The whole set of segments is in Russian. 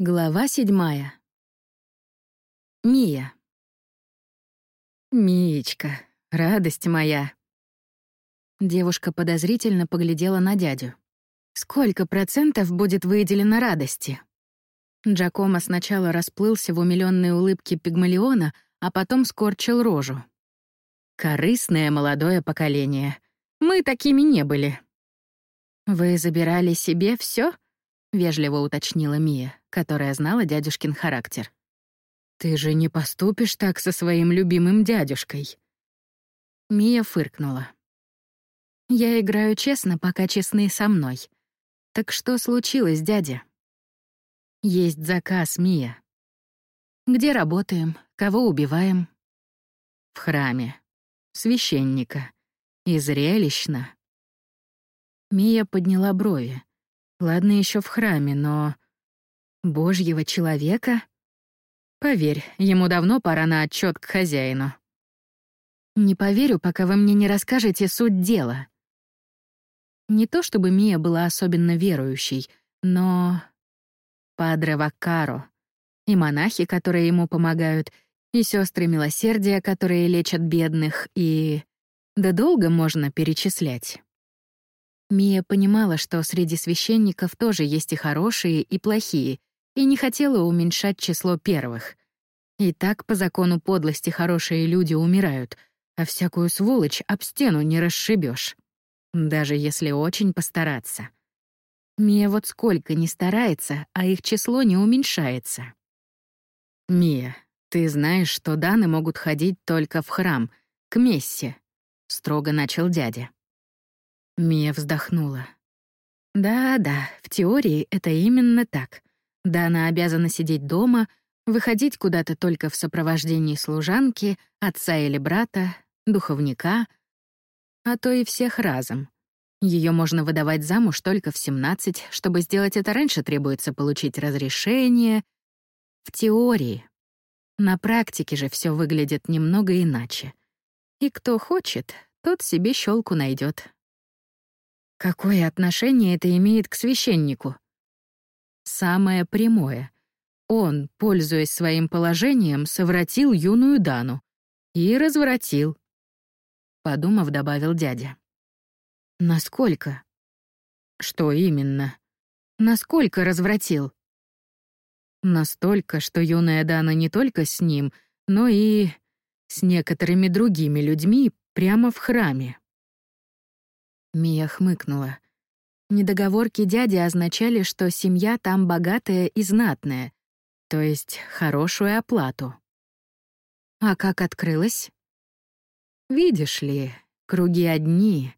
Глава седьмая. Мия. «Миечка, радость моя!» Девушка подозрительно поглядела на дядю. «Сколько процентов будет выделено радости?» Джакомо сначала расплылся в умилённой улыбке пигмалиона, а потом скорчил рожу. «Корыстное молодое поколение. Мы такими не были». «Вы забирали себе всё? Вежливо уточнила Мия, которая знала дядюшкин характер. «Ты же не поступишь так со своим любимым дядюшкой». Мия фыркнула. «Я играю честно, пока честны со мной. Так что случилось, дядя?» «Есть заказ, Мия». «Где работаем? Кого убиваем?» «В храме. Священника. И зрелищно». Мия подняла брови. Ладно еще в храме, но... Божьего человека? Поверь, ему давно пора на отчет к хозяину. Не поверю, пока вы мне не расскажете суть дела. Не то чтобы Мия была особенно верующей, но... Падре Ваккаро. И монахи, которые ему помогают, и сестры милосердия, которые лечат бедных, и... Да долго можно перечислять. Мия понимала, что среди священников тоже есть и хорошие, и плохие, и не хотела уменьшать число первых. И так по закону подлости хорошие люди умирают, а всякую сволочь об стену не расшибешь, даже если очень постараться. Мия вот сколько не старается, а их число не уменьшается. «Мия, ты знаешь, что Даны могут ходить только в храм, к мессе», — строго начал дядя. Мия вздохнула. Да-да, в теории это именно так. Да, она обязана сидеть дома, выходить куда-то только в сопровождении служанки, отца или брата, духовника, а то и всех разом. Ее можно выдавать замуж только в 17, чтобы сделать это раньше требуется получить разрешение. В теории. На практике же все выглядит немного иначе. И кто хочет, тот себе щелку найдет. Какое отношение это имеет к священнику? Самое прямое. Он, пользуясь своим положением, совратил юную Дану. И развратил. Подумав, добавил дядя. Насколько? Что именно? Насколько развратил? Настолько, что юная Дана не только с ним, но и с некоторыми другими людьми прямо в храме. Мия хмыкнула. Недоговорки дяди означали, что семья там богатая и знатная, то есть хорошую оплату. А как открылась? Видишь ли, круги одни.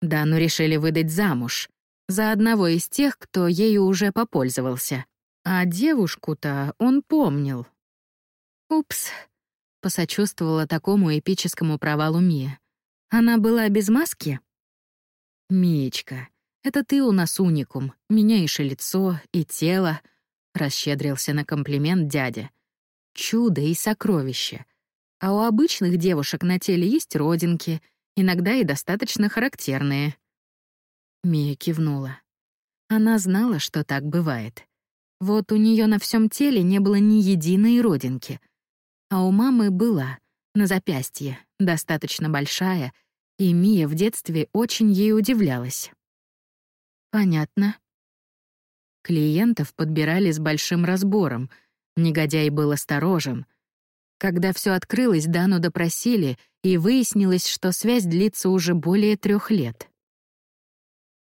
Дану решили выдать замуж за одного из тех, кто ею уже попользовался. А девушку-то он помнил. Упс, посочувствовала такому эпическому провалу Мия. Она была без маски? «Миечка, это ты у нас уникум, меняешь и лицо, и тело», — расщедрился на комплимент дядя. «Чудо и сокровище. А у обычных девушек на теле есть родинки, иногда и достаточно характерные». Мия кивнула. Она знала, что так бывает. Вот у нее на всем теле не было ни единой родинки. А у мамы была, на запястье, достаточно большая — и Мия в детстве очень ей удивлялась. Понятно. Клиентов подбирали с большим разбором. Негодяй был осторожен. Когда все открылось, Дану допросили, и выяснилось, что связь длится уже более трех лет.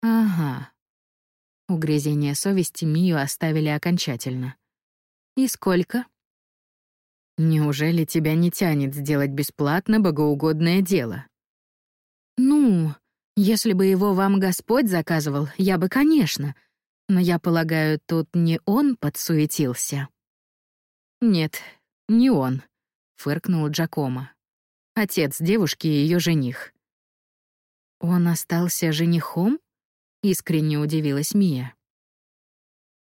Ага. Угрызение совести Мию оставили окончательно. И сколько? Неужели тебя не тянет сделать бесплатно богоугодное дело? «Ну, если бы его вам Господь заказывал, я бы, конечно. Но я полагаю, тут не он подсуетился». «Нет, не он», — фыркнул Джакомо. «Отец девушки и ее жених». «Он остался женихом?» — искренне удивилась Мия.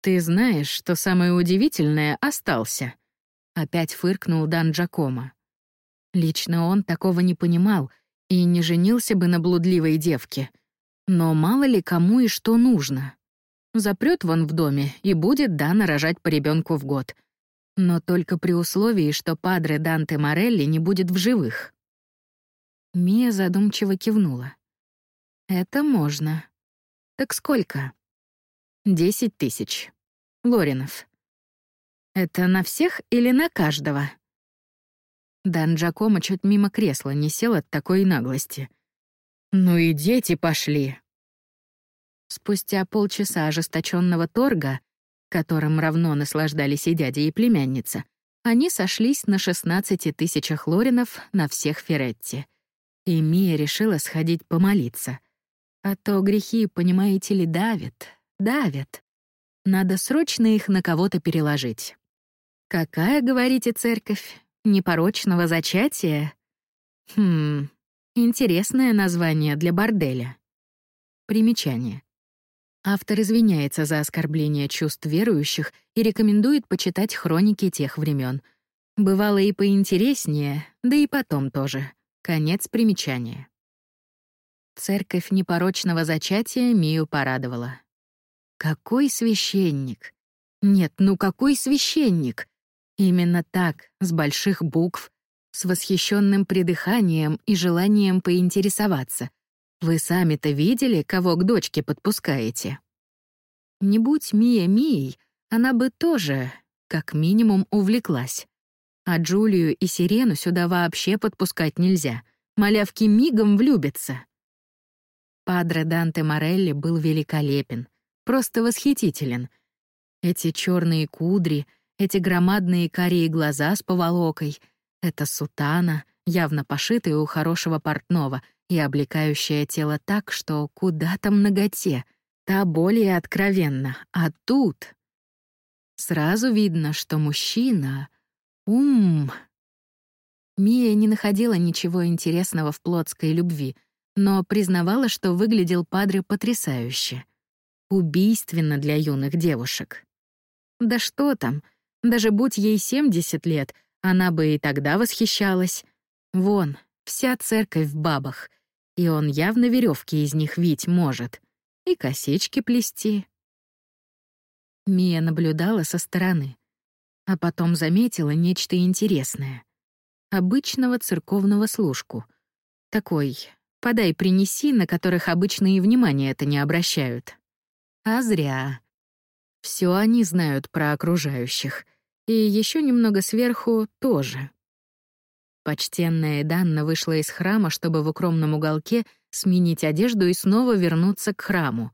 «Ты знаешь, что самое удивительное остался», — опять фыркнул Дан Джакомо. Лично он такого не понимал и не женился бы на блудливой девке. Но мало ли кому и что нужно. запрет вон в доме и будет дано рожать по ребенку в год. Но только при условии, что падре Данте Морелли не будет в живых. Мия задумчиво кивнула. «Это можно. Так сколько?» «Десять тысяч. Лоринов». «Это на всех или на каждого?» Дан Джакомо чуть мимо кресла не сел от такой наглости. «Ну и дети пошли!» Спустя полчаса ожесточенного торга, которым равно наслаждались и дядя, и племянница, они сошлись на 16 тысячах лоринов на всех Феретти. И Мия решила сходить помолиться. А то грехи, понимаете ли, давят, давят. Надо срочно их на кого-то переложить. Какая, говорите, церковь? Непорочного зачатия? Хм, интересное название для борделя. Примечание. Автор извиняется за оскорбление чувств верующих и рекомендует почитать хроники тех времен. Бывало и поинтереснее, да и потом тоже. Конец примечания. Церковь непорочного зачатия Мию порадовала. Какой священник! Нет, ну какой священник! Именно так, с больших букв, с восхищенным придыханием и желанием поинтересоваться. Вы сами-то видели, кого к дочке подпускаете? Не будь Мия Мией, она бы тоже, как минимум, увлеклась. А Джулию и Сирену сюда вообще подпускать нельзя. Малявки мигом влюбятся. Падре Данте Морелли был великолепен, просто восхитителен. Эти черные кудри — эти громадные карие глаза с поволокой, эта сутана, явно пошитая у хорошего портного и облекающая тело так, что куда там ноготе, та более откровенно, а тут... Сразу видно, что мужчина... Ум... Мия не находила ничего интересного в плотской любви, но признавала, что выглядел Падре потрясающе. Убийственно для юных девушек. Да что там, даже будь ей 70 лет, она бы и тогда восхищалась. Вон, вся церковь в бабах, и он явно веревки из них вить может. И косички плести. Мия наблюдала со стороны, а потом заметила нечто интересное. Обычного церковного служку. Такой «подай-принеси», на которых обычно и внимания это не обращают. А зря. Все они знают про окружающих. И еще немного сверху тоже. Почтенная Данна вышла из храма, чтобы в укромном уголке сменить одежду и снова вернуться к храму.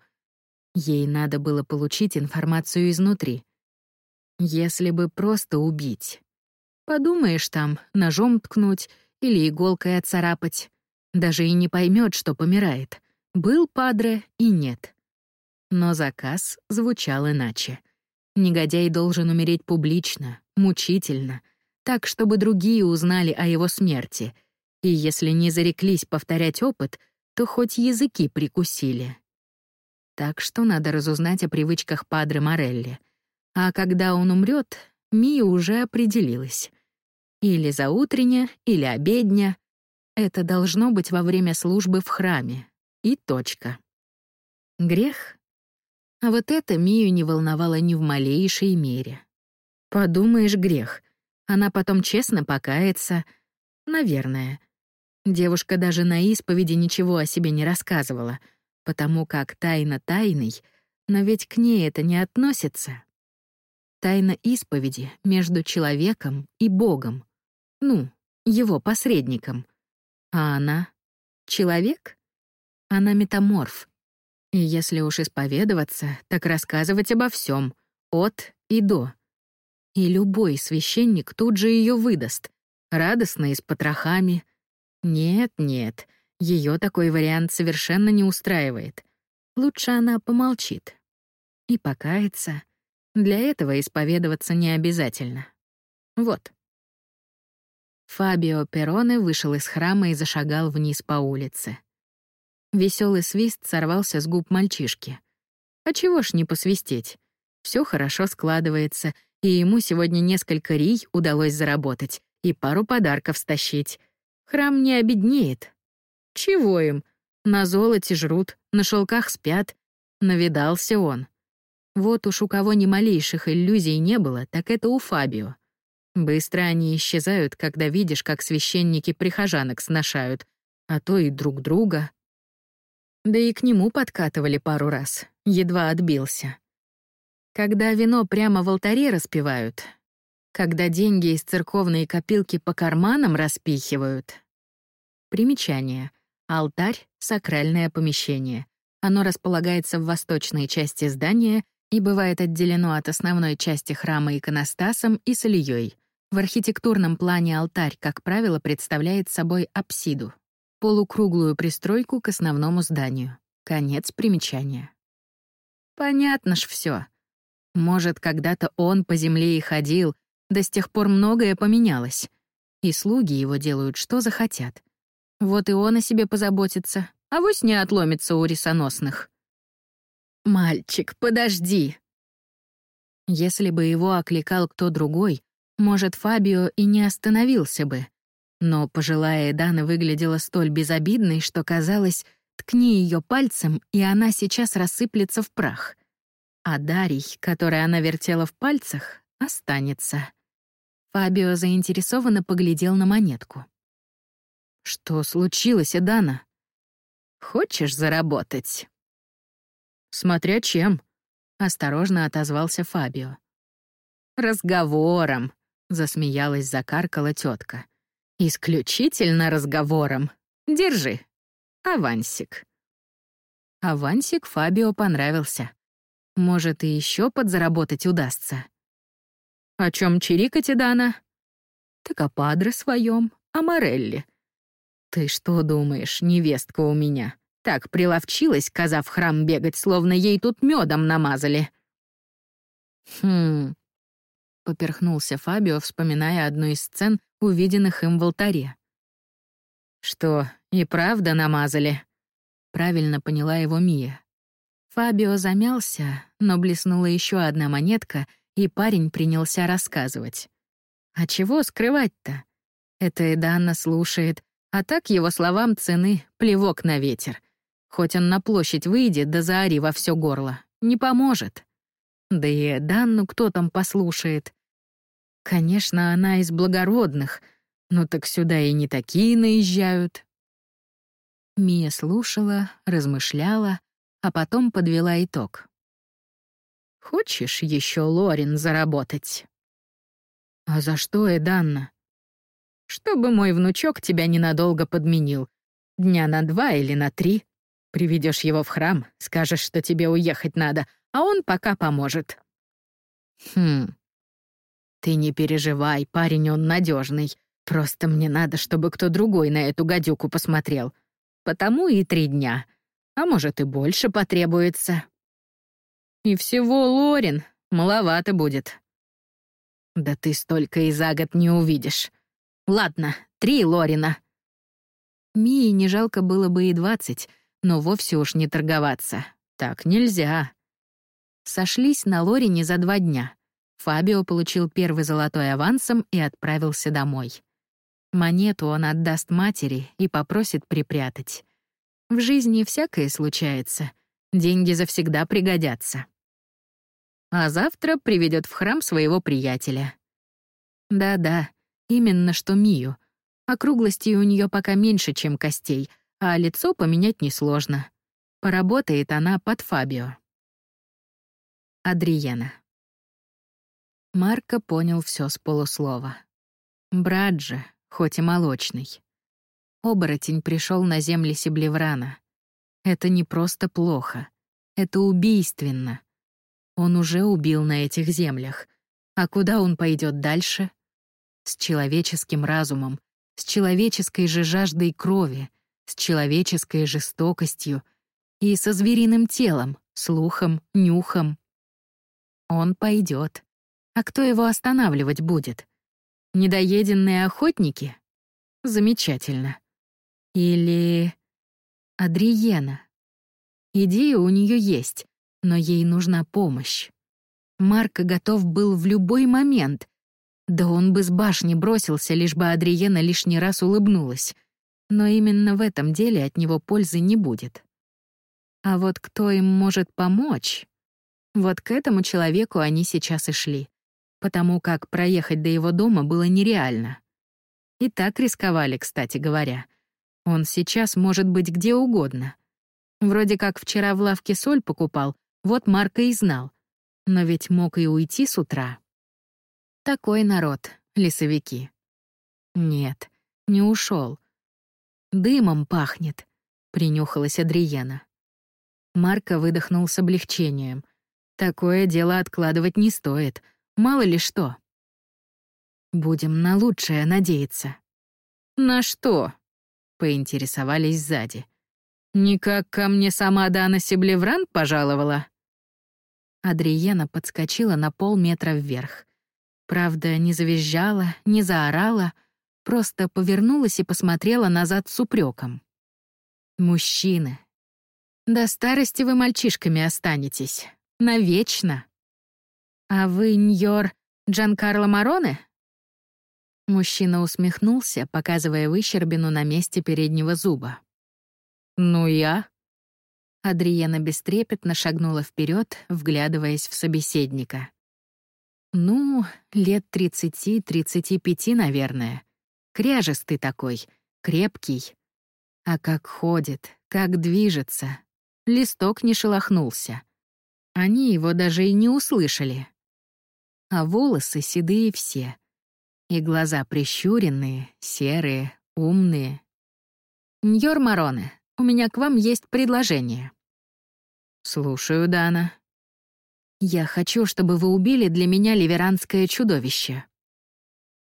Ей надо было получить информацию изнутри. Если бы просто убить. Подумаешь там, ножом ткнуть или иголкой отцарапать. Даже и не поймет, что помирает. Был падре и нет. Но заказ звучал иначе. Негодяй должен умереть публично, мучительно, так, чтобы другие узнали о его смерти, и если не зареклись повторять опыт, то хоть языки прикусили. Так что надо разузнать о привычках Падре Морелли. А когда он умрет, Мия уже определилась. Или заутренне, или обедня. Это должно быть во время службы в храме. И точка. Грех а вот это Мию не волновало ни в малейшей мере. Подумаешь, грех. Она потом честно покается. Наверное. Девушка даже на исповеди ничего о себе не рассказывала, потому как тайна тайной, но ведь к ней это не относится. Тайна исповеди между человеком и Богом. Ну, его посредником. А она — человек? Она метаморф, и если уж исповедоваться, так рассказывать обо всем, от и до. И любой священник тут же ее выдаст, радостно и с потрохами. Нет, нет, ее такой вариант совершенно не устраивает. Лучше она помолчит. И покаяться. Для этого исповедоваться не обязательно. Вот. Фабио Пероне вышел из храма и зашагал вниз по улице. Веселый свист сорвался с губ мальчишки. А чего ж не посвистеть? Все хорошо складывается, и ему сегодня несколько рий удалось заработать и пару подарков стащить. Храм не обеднеет. Чего им? На золоте жрут, на шелках спят. Навидался он. Вот уж у кого ни малейших иллюзий не было, так это у Фабио. Быстро они исчезают, когда видишь, как священники прихожанок сношают, а то и друг друга. Да и к нему подкатывали пару раз, едва отбился. Когда вино прямо в алтаре распивают, когда деньги из церковной копилки по карманам распихивают. Примечание. Алтарь — сакральное помещение. Оно располагается в восточной части здания и бывает отделено от основной части храма иконостасом и солией. В архитектурном плане алтарь, как правило, представляет собой апсиду — полукруглую пристройку к основному зданию. Конец примечания. Понятно ж все. Может, когда-то он по земле и ходил, да с тех пор многое поменялось. И слуги его делают, что захотят. Вот и он о себе позаботится, а вось не отломится у рисоносных. «Мальчик, подожди!» Если бы его окликал кто другой, может, Фабио и не остановился бы. Но пожилая Дана выглядела столь безобидной, что казалось, ткни ее пальцем, и она сейчас рассыплется в прах. А Дарий, который она вертела в пальцах, останется. Фабио заинтересованно поглядел на монетку. «Что случилось, Эдана?» «Хочешь заработать?» «Смотря чем», — осторожно отозвался Фабио. «Разговором», — засмеялась, закаркала тетка. «Исключительно разговором. Держи. Авансик». Авансик Фабио понравился. Может, и еще подзаработать удастся. «О чем чирикать, Дана?» «Так о падре своем, о Морелли. «Ты что думаешь, невестка у меня? Так приловчилась, коза в храм бегать, словно ей тут медом намазали». «Хм...» — поперхнулся Фабио, вспоминая одну из сцен, увиденных им в алтаре. «Что, и правда намазали?» — правильно поняла его Мия. Фабио замялся, но блеснула еще одна монетка, и парень принялся рассказывать. «А чего скрывать-то? Это Эданна слушает, а так его словам цены плевок на ветер. Хоть он на площадь выйдет, да заори во все горло. Не поможет. Да и Данну кто там послушает? Конечно, она из благородных, но так сюда и не такие наезжают. Мия слушала, размышляла, а потом подвела итог. «Хочешь еще, Лорин, заработать?» «А за что, Эданна?» чтобы мой внучок тебя ненадолго подменил. Дня на два или на три. Приведешь его в храм, скажешь, что тебе уехать надо, а он пока поможет. Хм. Ты не переживай, парень он надежный. Просто мне надо, чтобы кто другой на эту гадюку посмотрел. Потому и три дня. А может, и больше потребуется. И всего, Лорин, маловато будет. Да ты столько и за год не увидишь. Ладно, три Лорина. Мии не жалко было бы и двадцать, но вовсе уж не торговаться. Так нельзя. Сошлись на Лорине за два дня. Фабио получил первый золотой авансом и отправился домой. Монету он отдаст матери и попросит припрятать. В жизни всякое случается. Деньги завсегда пригодятся. А завтра приведет в храм своего приятеля. Да-да, Именно что Мию. Округлостей у нее пока меньше, чем костей, а лицо поменять несложно. Поработает она под Фабио. Адриена. Марко понял все с полуслова. Брат же, хоть и молочный. Оборотень пришел на земли Сиблеврана. Это не просто плохо. Это убийственно. Он уже убил на этих землях. А куда он пойдет дальше — с человеческим разумом, с человеческой же жаждой крови, с человеческой жестокостью и со звериным телом, слухом, нюхом. Он пойдет. А кто его останавливать будет? Недоеденные охотники? Замечательно. Или... Адриена. Идея у нее есть, но ей нужна помощь. Марко готов был в любой момент, да он бы с башни бросился, лишь бы Адриена лишний раз улыбнулась. Но именно в этом деле от него пользы не будет. А вот кто им может помочь? Вот к этому человеку они сейчас и шли, потому как проехать до его дома было нереально. И так рисковали, кстати говоря. Он сейчас может быть где угодно. Вроде как вчера в лавке соль покупал, вот Марка и знал. Но ведь мог и уйти с утра. Такой народ, лесовики. Нет, не ушел. Дымом пахнет, принюхалась Адриена. Марка выдохнул с облегчением. Такое дело откладывать не стоит, мало ли что. Будем на лучшее надеяться. На что? Поинтересовались сзади. Никак ко мне сама Дана Себлевран пожаловала? Адриена подскочила на полметра вверх. Правда, не завизжала, не заорала, просто повернулась и посмотрела назад с упреком. «Мужчины, до старости вы мальчишками останетесь. Навечно. А вы, Ньор, Джанкарло Мароне?» Мужчина усмехнулся, показывая выщербину на месте переднего зуба. «Ну я?» Адриена бестрепетно шагнула вперед, вглядываясь в собеседника. «Ну, лет тридцати-тридцати пяти, наверное. Кряжестый такой, крепкий. А как ходит, как движется, листок не шелохнулся. Они его даже и не услышали. А волосы седые все. И глаза прищуренные, серые, умные. «Ньор Мароне, у меня к вам есть предложение». «Слушаю, Дана». «Я хочу, чтобы вы убили для меня ливеранское чудовище».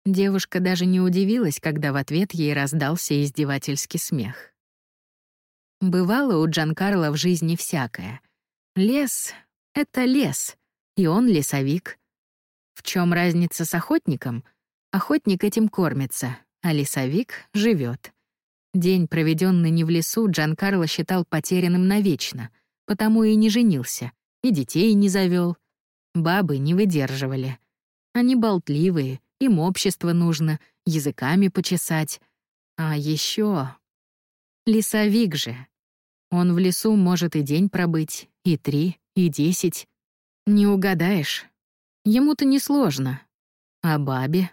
Девушка даже не удивилась, когда в ответ ей раздался издевательский смех. Бывало у Джанкарла в жизни всякое. Лес — это лес, и он лесовик. В чем разница с охотником? Охотник этим кормится, а лесовик живет. День, проведенный не в лесу, Джанкарло считал потерянным навечно, потому и не женился, и детей не завел. Бабы не выдерживали. Они болтливые, им общество нужно, языками почесать. А еще Лесовик же. Он в лесу может и день пробыть, и три, и десять. Не угадаешь. Ему-то несложно. А бабе?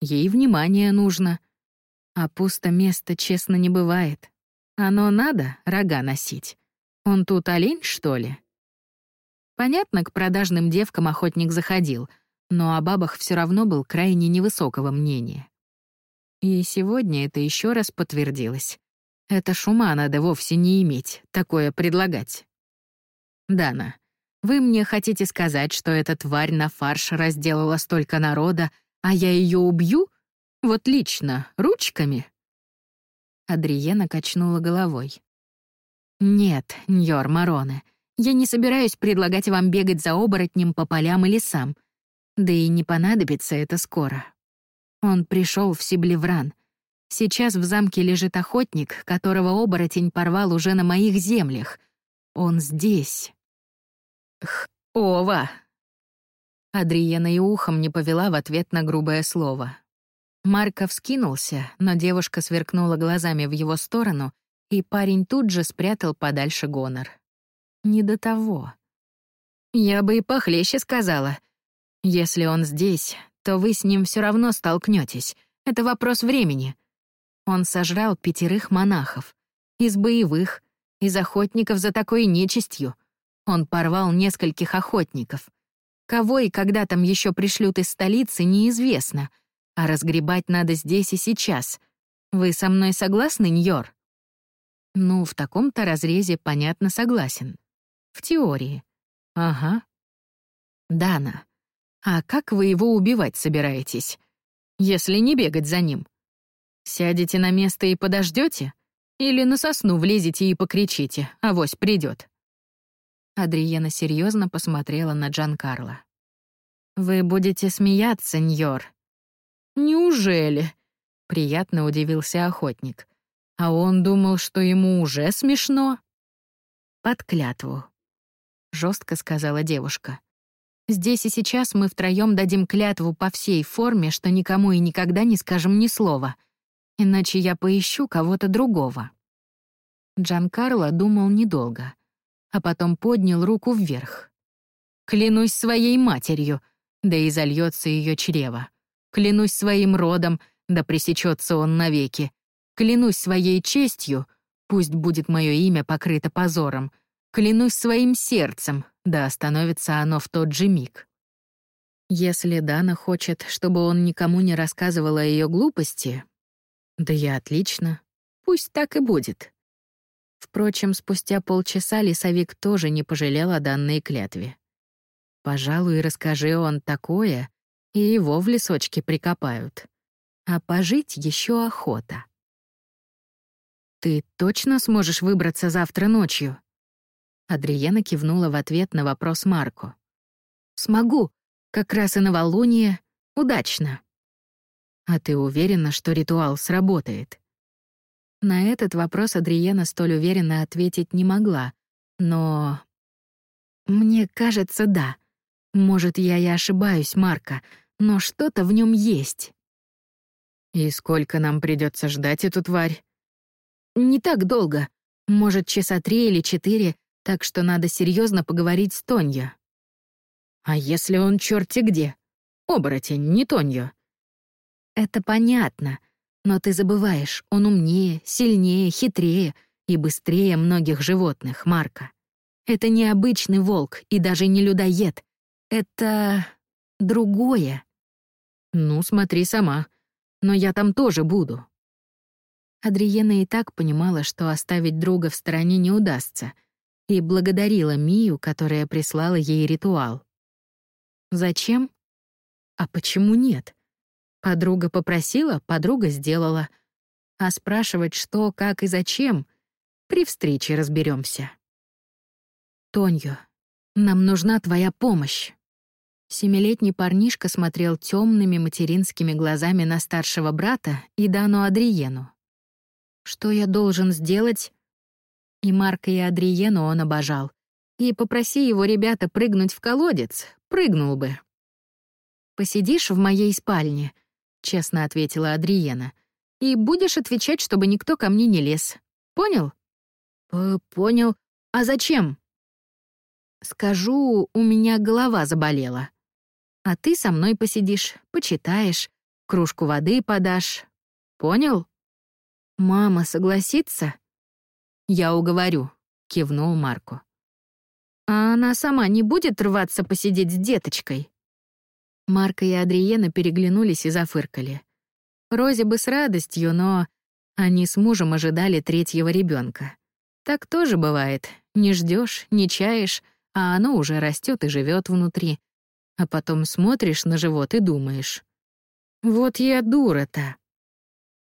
Ей внимание нужно. А пусто место, честно, не бывает. Оно надо рога носить. Он тут олень, что ли? Понятно, к продажным девкам охотник заходил, но о бабах все равно был крайне невысокого мнения. И сегодня это еще раз подтвердилось. Это шума надо вовсе не иметь, такое предлагать. Дана, вы мне хотите сказать, что эта тварь на фарш разделала столько народа, а я ее убью? Вот лично, ручками?» Адриена качнула головой. «Нет, Ньор Мароне, я не собираюсь предлагать вам бегать за оборотнем по полям и лесам. Да и не понадобится это скоро. Он пришел в Сиблевран, Сейчас в замке лежит охотник, которого оборотень порвал уже на моих землях. Он здесь. Х, Ова. Адриена и ухом не повела в ответ на грубое слово. Марко вскинулся, но девушка сверкнула глазами в его сторону, и парень тут же спрятал подальше гонор. Не до того. Я бы и похлеще сказала. Если он здесь, то вы с ним все равно столкнетесь. Это вопрос времени. Он сожрал пятерых монахов. Из боевых, из охотников за такой нечистью. Он порвал нескольких охотников. Кого и когда там еще пришлют из столицы, неизвестно. А разгребать надо здесь и сейчас. Вы со мной согласны, Ньор? Ну, в таком-то разрезе, понятно, согласен. В теории. Ага. Дана, а как вы его убивать собираетесь? Если не бегать за ним? Сядете на место и подождете? Или на сосну влезете и покричите, авось придет. Адриена серьезно посмотрела на Джан Карло. «Вы будете смеяться, Ньор». «Неужели?» — приятно удивился охотник. А он думал, что ему уже смешно. «Под клятву», — жестко сказала девушка. «Здесь и сейчас мы втроем дадим клятву по всей форме, что никому и никогда не скажем ни слова — иначе я поищу кого-то другого». Джан Карло думал недолго, а потом поднял руку вверх. Клянусь своей матерью, да и зальется ее чрево. Клянусь своим родом, да пресечется он навеки. Клянусь своей честью, пусть будет мое имя покрыто позором. Клянусь своим сердцем, да остановится оно в тот же миг. Если Дана хочет, чтобы он никому не рассказывал о ее глупости, да я отлично, пусть так и будет. Впрочем, спустя полчаса лесовик тоже не пожалел о данной клятве. Пожалуй, расскажи он такое, и его в лесочке прикопают. А пожить еще охота. «Ты точно сможешь выбраться завтра ночью?» Адриена кивнула в ответ на вопрос Марку. «Смогу. Как раз и новолуние. Удачно». «А ты уверена, что ритуал сработает?» На этот вопрос Адриена столь уверенно ответить не могла, но... «Мне кажется, да. Может, я и ошибаюсь, Марка, но что-то в нем есть». «И сколько нам придется ждать эту тварь?» «Не так долго. Может, часа три или четыре, так что надо серьезно поговорить с Тонья». «А если он черти где? Оборотень, не Тонья?» «Это понятно. Но ты забываешь, он умнее, сильнее, хитрее и быстрее многих животных, Марка. Это не обычный волк и даже не людоед. Это другое. Ну, смотри сама. Но я там тоже буду. Адриена и так понимала, что оставить друга в стороне не удастся, и благодарила Мию, которая прислала ей ритуал. Зачем? А почему нет? Подруга попросила, подруга сделала. А спрашивать, что, как и зачем, при встрече разберемся. Тоньо, нам нужна твоя помощь. Семилетний парнишка смотрел темными материнскими глазами на старшего брата и Дану Адриену. Что я должен сделать? И Марка и Адриену он обожал. И попроси его ребята прыгнуть в колодец, прыгнул бы. «Посидишь в моей спальне», — честно ответила Адриена. «И будешь отвечать, чтобы никто ко мне не лез. Понял?» П «Понял. А зачем?» «Скажу, у меня голова заболела. А ты со мной посидишь, почитаешь, кружку воды подашь. Понял?» «Мама согласится?» «Я уговорю», — кивнул Марку. «А она сама не будет рваться посидеть с деточкой?» Марка и Адриена переглянулись и зафыркали. Розе бы с радостью, но они с мужем ожидали третьего ребенка. Так тоже бывает. Не ждешь, не чаешь, а оно уже растет и живет внутри. А потом смотришь на живот и думаешь. Вот я дура-то.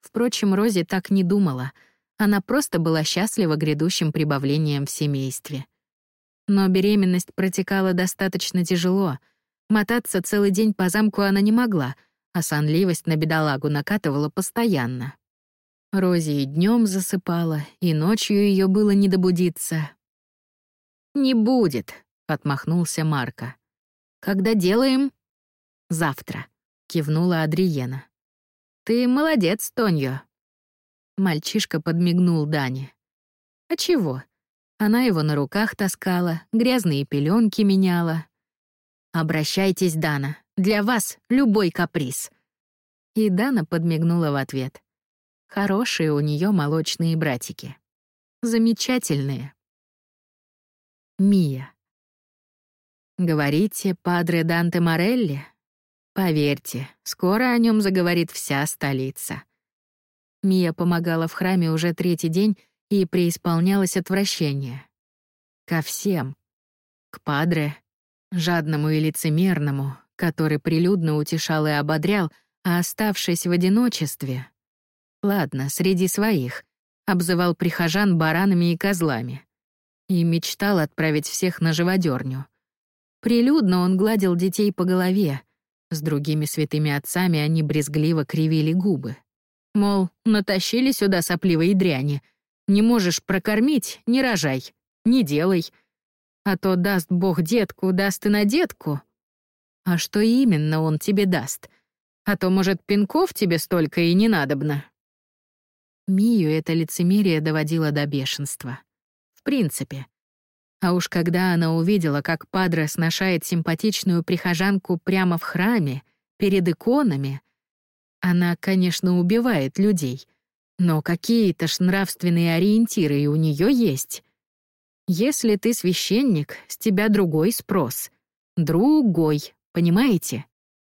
Впрочем, Рози так не думала. Она просто была счастлива грядущим прибавлением в семействе. Но беременность протекала достаточно тяжело — Мотаться целый день по замку она не могла, а сонливость на бедолагу накатывала постоянно. Рози и днем засыпала, и ночью ее было не добудиться. «Не будет», — отмахнулся Марка. «Когда делаем?» «Завтра», — кивнула Адриена. «Ты молодец, Тоньо». Мальчишка подмигнул Дане. «А чего?» Она его на руках таскала, грязные пеленки меняла, «Обращайтесь, Дана. Для вас любой каприз». И Дана подмигнула в ответ. Хорошие у нее молочные братики. Замечательные. Мия. Говорите, падре Данте Морелли? Поверьте, скоро о нем заговорит вся столица. Мия помогала в храме уже третий день и преисполнялось отвращение. Ко всем. К падре, жадному и лицемерному, который прилюдно утешал и ободрял, а оставшись в одиночестве... Ладно, среди своих, обзывал прихожан баранами и козлами. И мечтал отправить всех на живодерню. Прилюдно он гладил детей по голове. С другими святыми отцами они брезгливо кривили губы. Мол, натащили сюда сопливые дряни. Не можешь прокормить — не рожай, не делай — а то даст Бог детку, даст и на детку. А что именно он тебе даст? А то, может, пинков тебе столько и не надобно. Мию это лицемерие доводило до бешенства. В принципе. А уж когда она увидела, как Падре сношает симпатичную прихожанку прямо в храме, перед иконами, она, конечно, убивает людей, но какие-то ж нравственные ориентиры у нее есть. Если ты священник, с тебя другой спрос. Другой, понимаете?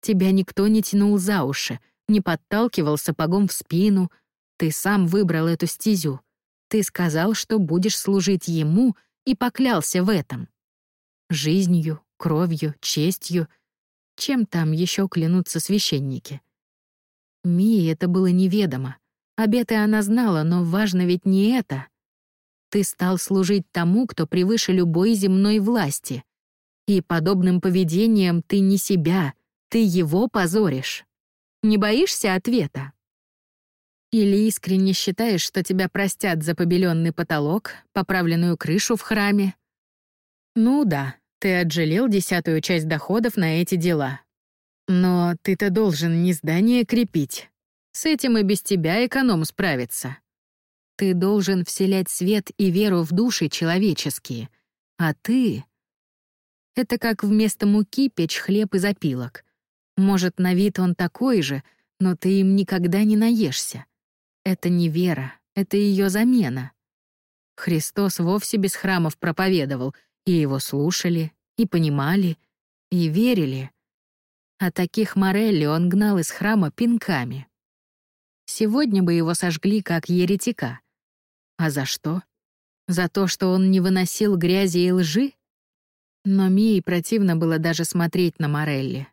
Тебя никто не тянул за уши, не подталкивал сапогом в спину. Ты сам выбрал эту стезю. Ты сказал, что будешь служить ему — и поклялся в этом. Жизнью, кровью, честью. Чем там еще клянутся священники? Мии это было неведомо. Обеты она знала, но важно ведь не это. Ты стал служить тому, кто превыше любой земной власти. И подобным поведением ты не себя, ты его позоришь. Не боишься ответа? Или искренне считаешь, что тебя простят за побеленный потолок, поправленную крышу в храме? Ну да, ты отжалел десятую часть доходов на эти дела. Но ты-то должен не здание крепить. С этим и без тебя эконом справится. Ты должен вселять свет и веру в души человеческие. А ты... Это как вместо муки печь хлеб из опилок. Может, на вид он такой же, но ты им никогда не наешься. Это не вера, это ее замена. Христос вовсе без храмов проповедовал, и его слушали, и понимали, и верили. А таких Морелли он гнал из храма пинками. Сегодня бы его сожгли как еретика. А за что? За то, что он не выносил грязи и лжи? Но Мии противно было даже смотреть на Морелли.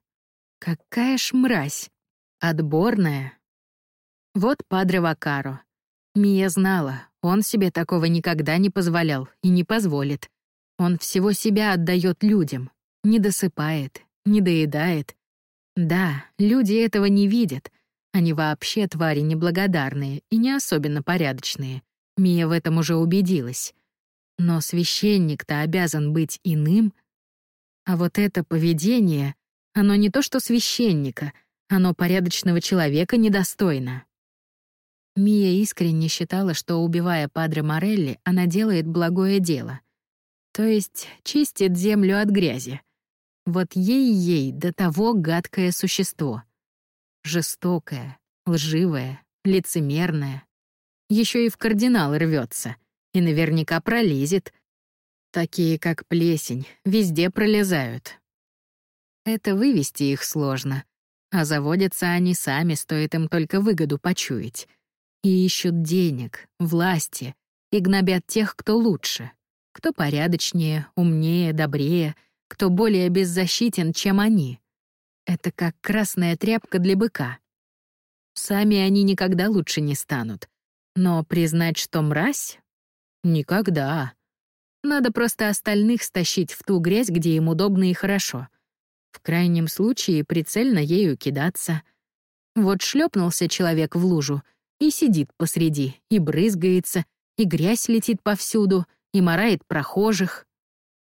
Какая ж мразь! Отборная, вот Падре Вакаро. Мия знала, он себе такого никогда не позволял и не позволит. Он всего себя отдает людям, не досыпает, не доедает. Да, люди этого не видят. Они вообще твари неблагодарные и не особенно порядочные. Мия в этом уже убедилась. Но священник-то обязан быть иным. А вот это поведение, оно не то что священника, оно порядочного человека недостойно. Мия искренне считала, что, убивая Падре Морелли, она делает благое дело. То есть чистит землю от грязи. Вот ей-ей до того гадкое существо. Жестокое, лживое, лицемерное. Еще и в кардинал рвется. И наверняка пролезет. Такие, как плесень, везде пролезают. Это вывести их сложно. А заводятся они сами, стоит им только выгоду почуять и ищут денег, власти и гнобят тех, кто лучше, кто порядочнее, умнее, добрее, кто более беззащитен, чем они. Это как красная тряпка для быка. Сами они никогда лучше не станут. Но признать, что мразь? Никогда. Надо просто остальных стащить в ту грязь, где им удобно и хорошо. В крайнем случае прицельно ею кидаться. Вот шлепнулся человек в лужу — и сидит посреди, и брызгается, и грязь летит повсюду, и морает прохожих.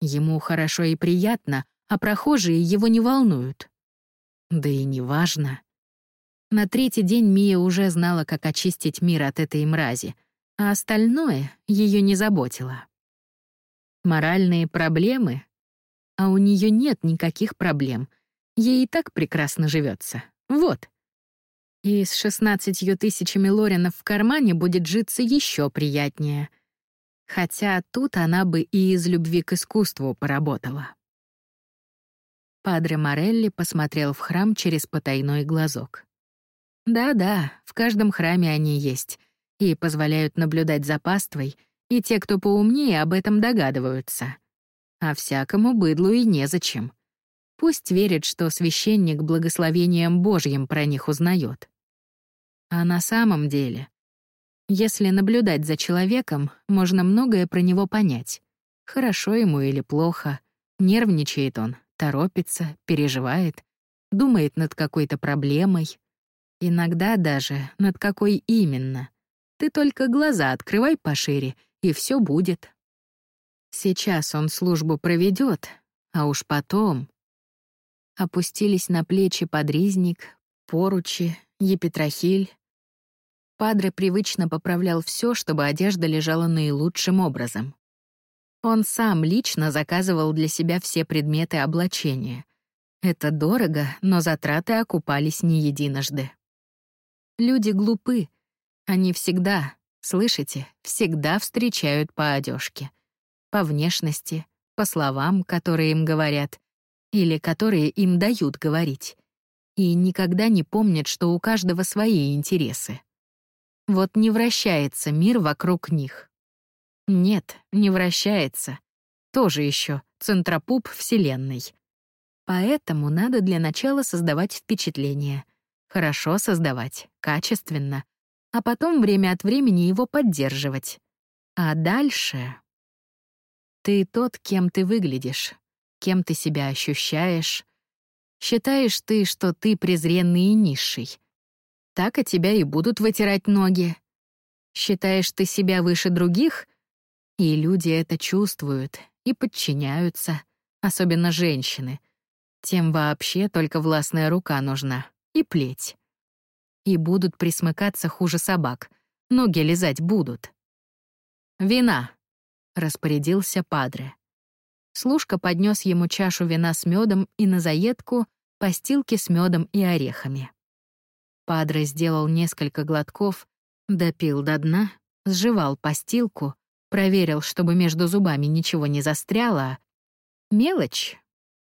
Ему хорошо и приятно, а прохожие его не волнуют. Да и не важно. На третий день Мия уже знала, как очистить мир от этой мрази, а остальное ее не заботило. Моральные проблемы? А у нее нет никаких проблем. Ей и так прекрасно живется. Вот. И с шестнадцатью тысячами лоринов в кармане будет житься еще приятнее. Хотя тут она бы и из любви к искусству поработала. Падре Морелли посмотрел в храм через потайной глазок. Да-да, в каждом храме они есть и позволяют наблюдать за паствой, и те, кто поумнее, об этом догадываются. А всякому быдлу и незачем. Пусть верит, что священник благословением Божьим про них узнает. А на самом деле, если наблюдать за человеком, можно многое про него понять. Хорошо ему или плохо, нервничает он, торопится, переживает, думает над какой-то проблемой. Иногда даже над какой именно. Ты только глаза открывай пошире, и все будет. Сейчас он службу проведет, а уж потом опустились на плечи подризник, поручи, епитрахиль. Падре привычно поправлял все, чтобы одежда лежала наилучшим образом. Он сам лично заказывал для себя все предметы облачения. Это дорого, но затраты окупались не единожды. Люди глупы. Они всегда, слышите, всегда встречают по одежке, по внешности, по словам, которые им говорят, или которые им дают говорить, и никогда не помнят, что у каждого свои интересы. Вот не вращается мир вокруг них. Нет, не вращается. Тоже еще центропуп Вселенной. Поэтому надо для начала создавать впечатление. Хорошо создавать, качественно. А потом время от времени его поддерживать. А дальше... Ты тот, кем ты выглядишь, кем ты себя ощущаешь. Считаешь ты, что ты презренный и низший. Так о тебя и будут вытирать ноги. Считаешь ты себя выше других — и люди это чувствуют и подчиняются, особенно женщины. Тем вообще только властная рука нужна и плеть. И будут присмыкаться хуже собак, ноги лизать будут. «Вина», — распорядился Падре. Служка поднес ему чашу вина с медом и на заедку постилки с медом и орехами. Падре сделал несколько глотков, допил до дна, сживал постилку, Проверил, чтобы между зубами ничего не застряло. Мелочь.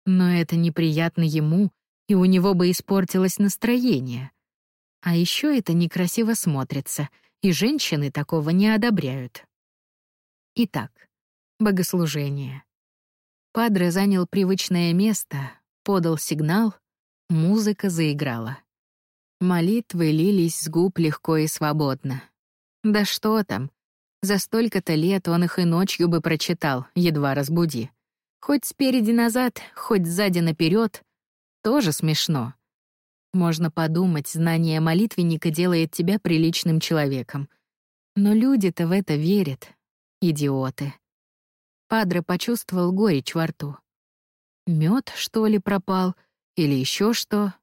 Но это неприятно ему, и у него бы испортилось настроение. А еще это некрасиво смотрится, и женщины такого не одобряют. Итак, богослужение. Падре занял привычное место, подал сигнал, музыка заиграла. Молитвы лились с губ легко и свободно. Да что там, за столько-то лет он их и ночью бы прочитал, едва разбуди. Хоть спереди назад, хоть сзади наперед, тоже смешно. Можно подумать, знание молитвенника делает тебя приличным человеком. Но люди-то в это верят. Идиоты. Падре почувствовал горечь во рту. Мед, что ли, пропал? Или еще что?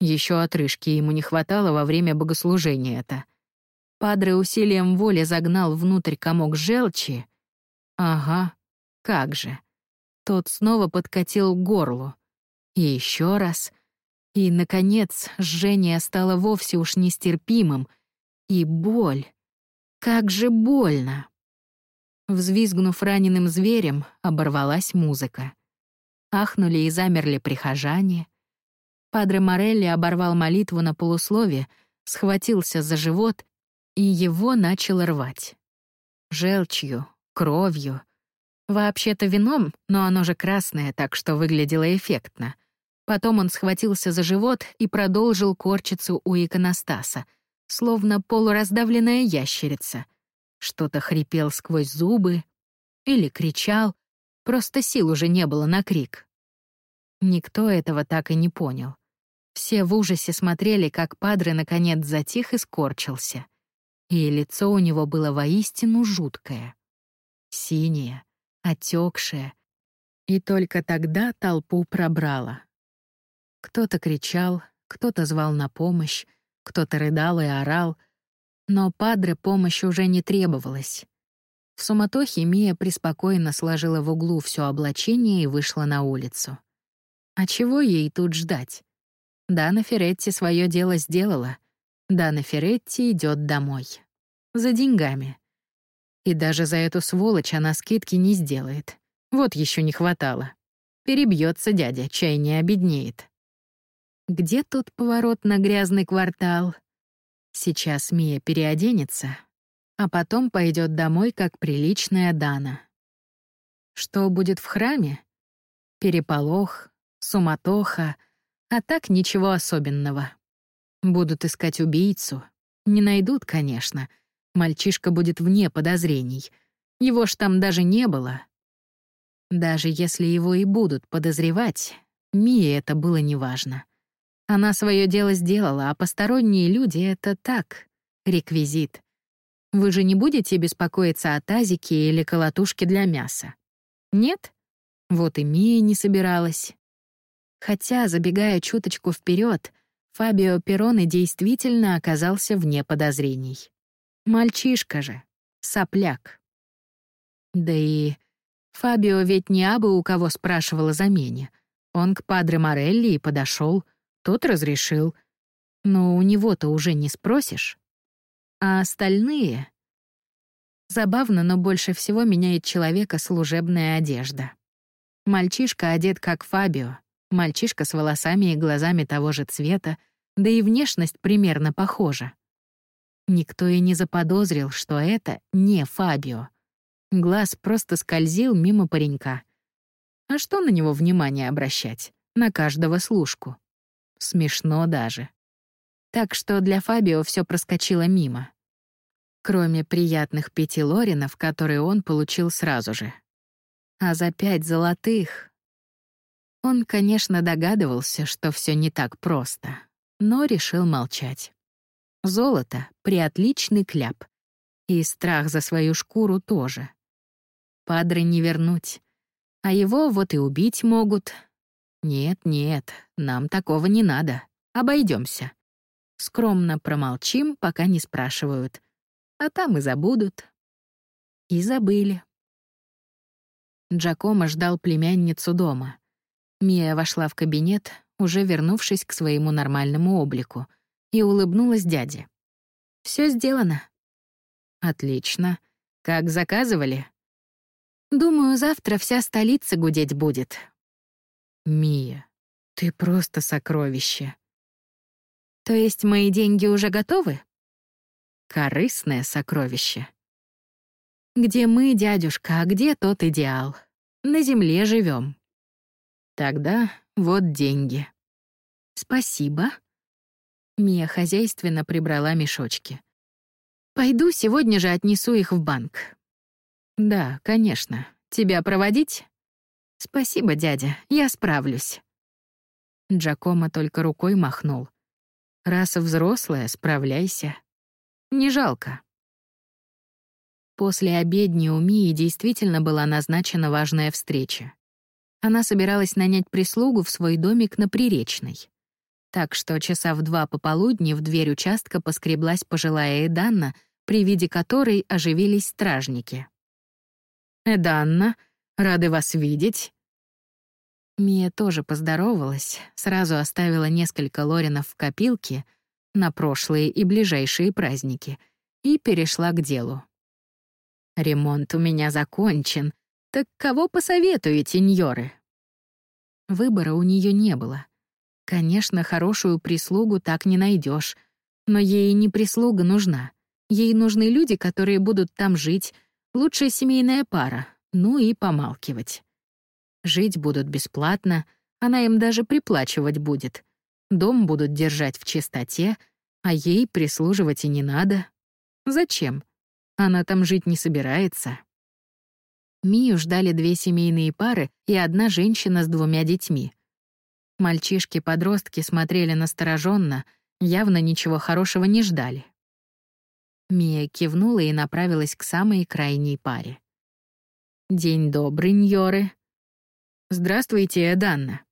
Еще отрыжки ему не хватало во время богослужения-то. Падре усилием воли загнал внутрь комок желчи. Ага, как же. Тот снова подкатил к горлу. И еще раз. И, наконец, жжение стало вовсе уж нестерпимым. И боль. Как же больно. Взвизгнув раненым зверем, оборвалась музыка. Ахнули и замерли прихожане. Падре Морелли оборвал молитву на полуслове, схватился за живот и его начал рвать. Желчью, кровью. Вообще-то вином, но оно же красное, так что выглядело эффектно. Потом он схватился за живот и продолжил корчиться у иконостаса, словно полураздавленная ящерица. Что-то хрипел сквозь зубы или кричал, просто сил уже не было на крик. Никто этого так и не понял. Все в ужасе смотрели, как Падре наконец затих и скорчился — и лицо у него было воистину жуткое. Синее, отекшее. И только тогда толпу пробрало. Кто-то кричал, кто-то звал на помощь, кто-то рыдал и орал, но Падре помощи уже не требовалось. В суматохе Мия преспокойно сложила в углу все облачение и вышла на улицу. А чего ей тут ждать? Дана Феретти свое дело сделала — Дана Феретти идет домой. За деньгами. И даже за эту сволочь она скидки не сделает. Вот еще не хватало. Перебьется дядя, чай не обеднеет. Где тут поворот на грязный квартал? Сейчас Мия переоденется, а потом пойдет домой, как приличная Дана. Что будет в храме? Переполох, суматоха, а так ничего особенного. Будут искать убийцу. Не найдут, конечно. Мальчишка будет вне подозрений. Его ж там даже не было. Даже если его и будут подозревать, Мии это было неважно. Она свое дело сделала, а посторонние люди — это так, реквизит. Вы же не будете беспокоиться о тазике или колотушке для мяса? Нет? Вот и Мия не собиралась. Хотя, забегая чуточку вперед, Фабио Пероне действительно оказался вне подозрений. Мальчишка же, сопляк. Да и Фабио ведь не абы у кого спрашивал замене. Он к Падре Морелли и подошел, тот разрешил. Но у него-то уже не спросишь. А остальные... Забавно, но больше всего меняет человека служебная одежда. Мальчишка одет как Фабио, мальчишка с волосами и глазами того же цвета, да и внешность примерно похожа. Никто и не заподозрил, что это не Фабио. Глаз просто скользил мимо паренька. А что на него внимание обращать? На каждого служку. Смешно даже. Так что для Фабио все проскочило мимо. Кроме приятных пяти лоринов, которые он получил сразу же. А за пять золотых... Он, конечно, догадывался, что все не так просто, но решил молчать. Золото — приотличный кляп. И страх за свою шкуру тоже. Падре не вернуть. А его вот и убить могут. Нет, нет, нам такого не надо. Обойдемся. Скромно промолчим, пока не спрашивают. А там и забудут. И забыли. Джакомо ждал племянницу дома. Мия вошла в кабинет, уже вернувшись к своему нормальному облику, и улыбнулась дяде. Все сделано». «Отлично. Как заказывали?» «Думаю, завтра вся столица гудеть будет». «Мия, ты просто сокровище». «То есть мои деньги уже готовы?» «Корыстное сокровище». «Где мы, дядюшка, а где тот идеал? На земле живем. Тогда вот деньги. Спасибо. Мия хозяйственно прибрала мешочки. Пойду сегодня же отнесу их в банк. Да, конечно. Тебя проводить? Спасибо, дядя, я справлюсь. Джакомо только рукой махнул. Раз взрослая, справляйся. Не жалко. После обедни у Мии действительно была назначена важная встреча. Она собиралась нанять прислугу в свой домик на Приречной. Так что часа в два пополудни в дверь участка поскреблась пожилая Эданна, при виде которой оживились стражники. «Эданна, рады вас видеть». Мия тоже поздоровалась, сразу оставила несколько лоринов в копилке на прошлые и ближайшие праздники и перешла к делу. «Ремонт у меня закончен, так кого посоветуете, Ньоры? Выбора у нее не было. Конечно, хорошую прислугу так не найдешь, но ей не прислуга нужна. Ей нужны люди, которые будут там жить, лучшая семейная пара, ну и помалкивать. Жить будут бесплатно, она им даже приплачивать будет. Дом будут держать в чистоте, а ей прислуживать и не надо. Зачем? Она там жить не собирается. Мию ждали две семейные пары и одна женщина с двумя детьми. Мальчишки-подростки смотрели настороженно, явно ничего хорошего не ждали. Мия кивнула и направилась к самой крайней паре. «День добрый, Ньоры». «Здравствуйте, Эданна».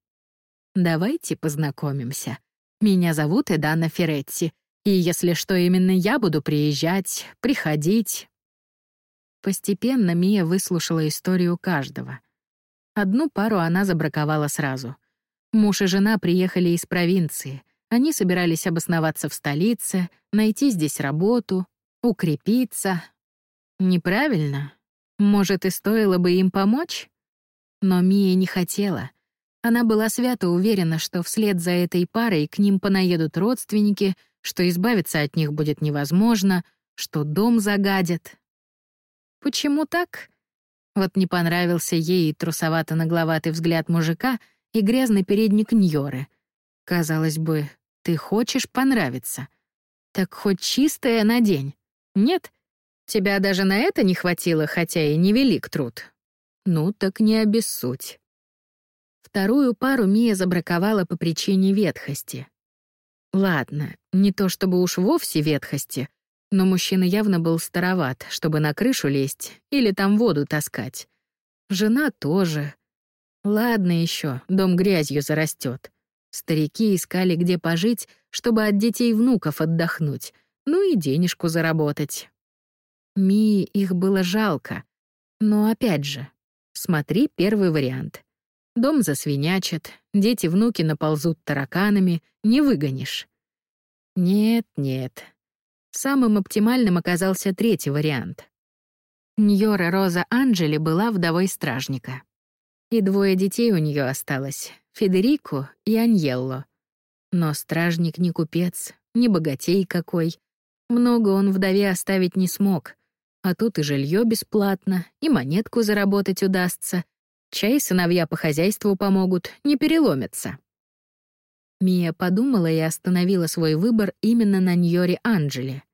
«Давайте познакомимся. Меня зовут Эданна Феретти, и если что, именно я буду приезжать, приходить, Постепенно Мия выслушала историю каждого. Одну пару она забраковала сразу. Муж и жена приехали из провинции. Они собирались обосноваться в столице, найти здесь работу, укрепиться. Неправильно? Может, и стоило бы им помочь? Но Мия не хотела. Она была свято уверена, что вслед за этой парой к ним понаедут родственники, что избавиться от них будет невозможно, что дом загадят. Почему так? Вот не понравился ей трусовато-нагловатый взгляд мужика и грязный передник Ньоры. Казалось бы, ты хочешь понравиться. Так хоть чистое надень. Нет? Тебя даже на это не хватило, хотя и невелик труд. Ну, так не обессудь. Вторую пару Мия забраковала по причине ветхости. Ладно, не то чтобы уж вовсе ветхости, но мужчина явно был староват, чтобы на крышу лезть или там воду таскать. Жена тоже. Ладно еще, дом грязью зарастет. Старики искали, где пожить, чтобы от детей внуков отдохнуть, ну и денежку заработать. Мии их было жалко. Но опять же, Смотри первый вариант. Дом засвинячат, дети-внуки наползут тараканами, не выгонишь. Нет, нет. Самым оптимальным оказался третий вариант. Ньора Роза Анджели была вдовой стражника. И двое детей у нее осталось — Федерико и Аньелло. Но стражник не купец, не богатей какой. Много он вдове оставить не смог. А тут и жилье бесплатно, и монетку заработать удастся. Чай сыновья по хозяйству помогут, не переломятся. Мия подумала и остановила свой выбор именно на Ньоре Анджеле.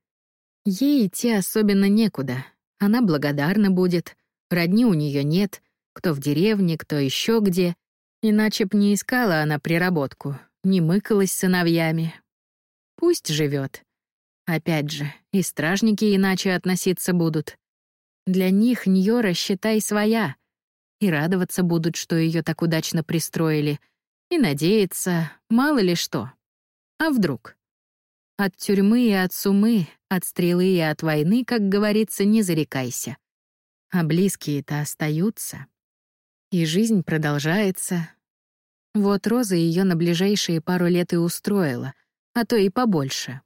Ей идти особенно некуда. Она благодарна будет. Родни у нее нет. Кто в деревне, кто еще где. Иначе б не искала она приработку, не мыкалась сыновьями. Пусть живет. Опять же, и стражники иначе относиться будут. Для них Ньора, считай, своя. И радоваться будут, что ее так удачно пристроили. И надеяться, мало ли что. А вдруг? От тюрьмы и от сумы, от стрелы и от войны, как говорится, не зарекайся. А близкие-то остаются. И жизнь продолжается. Вот Роза ее на ближайшие пару лет и устроила, а то и побольше.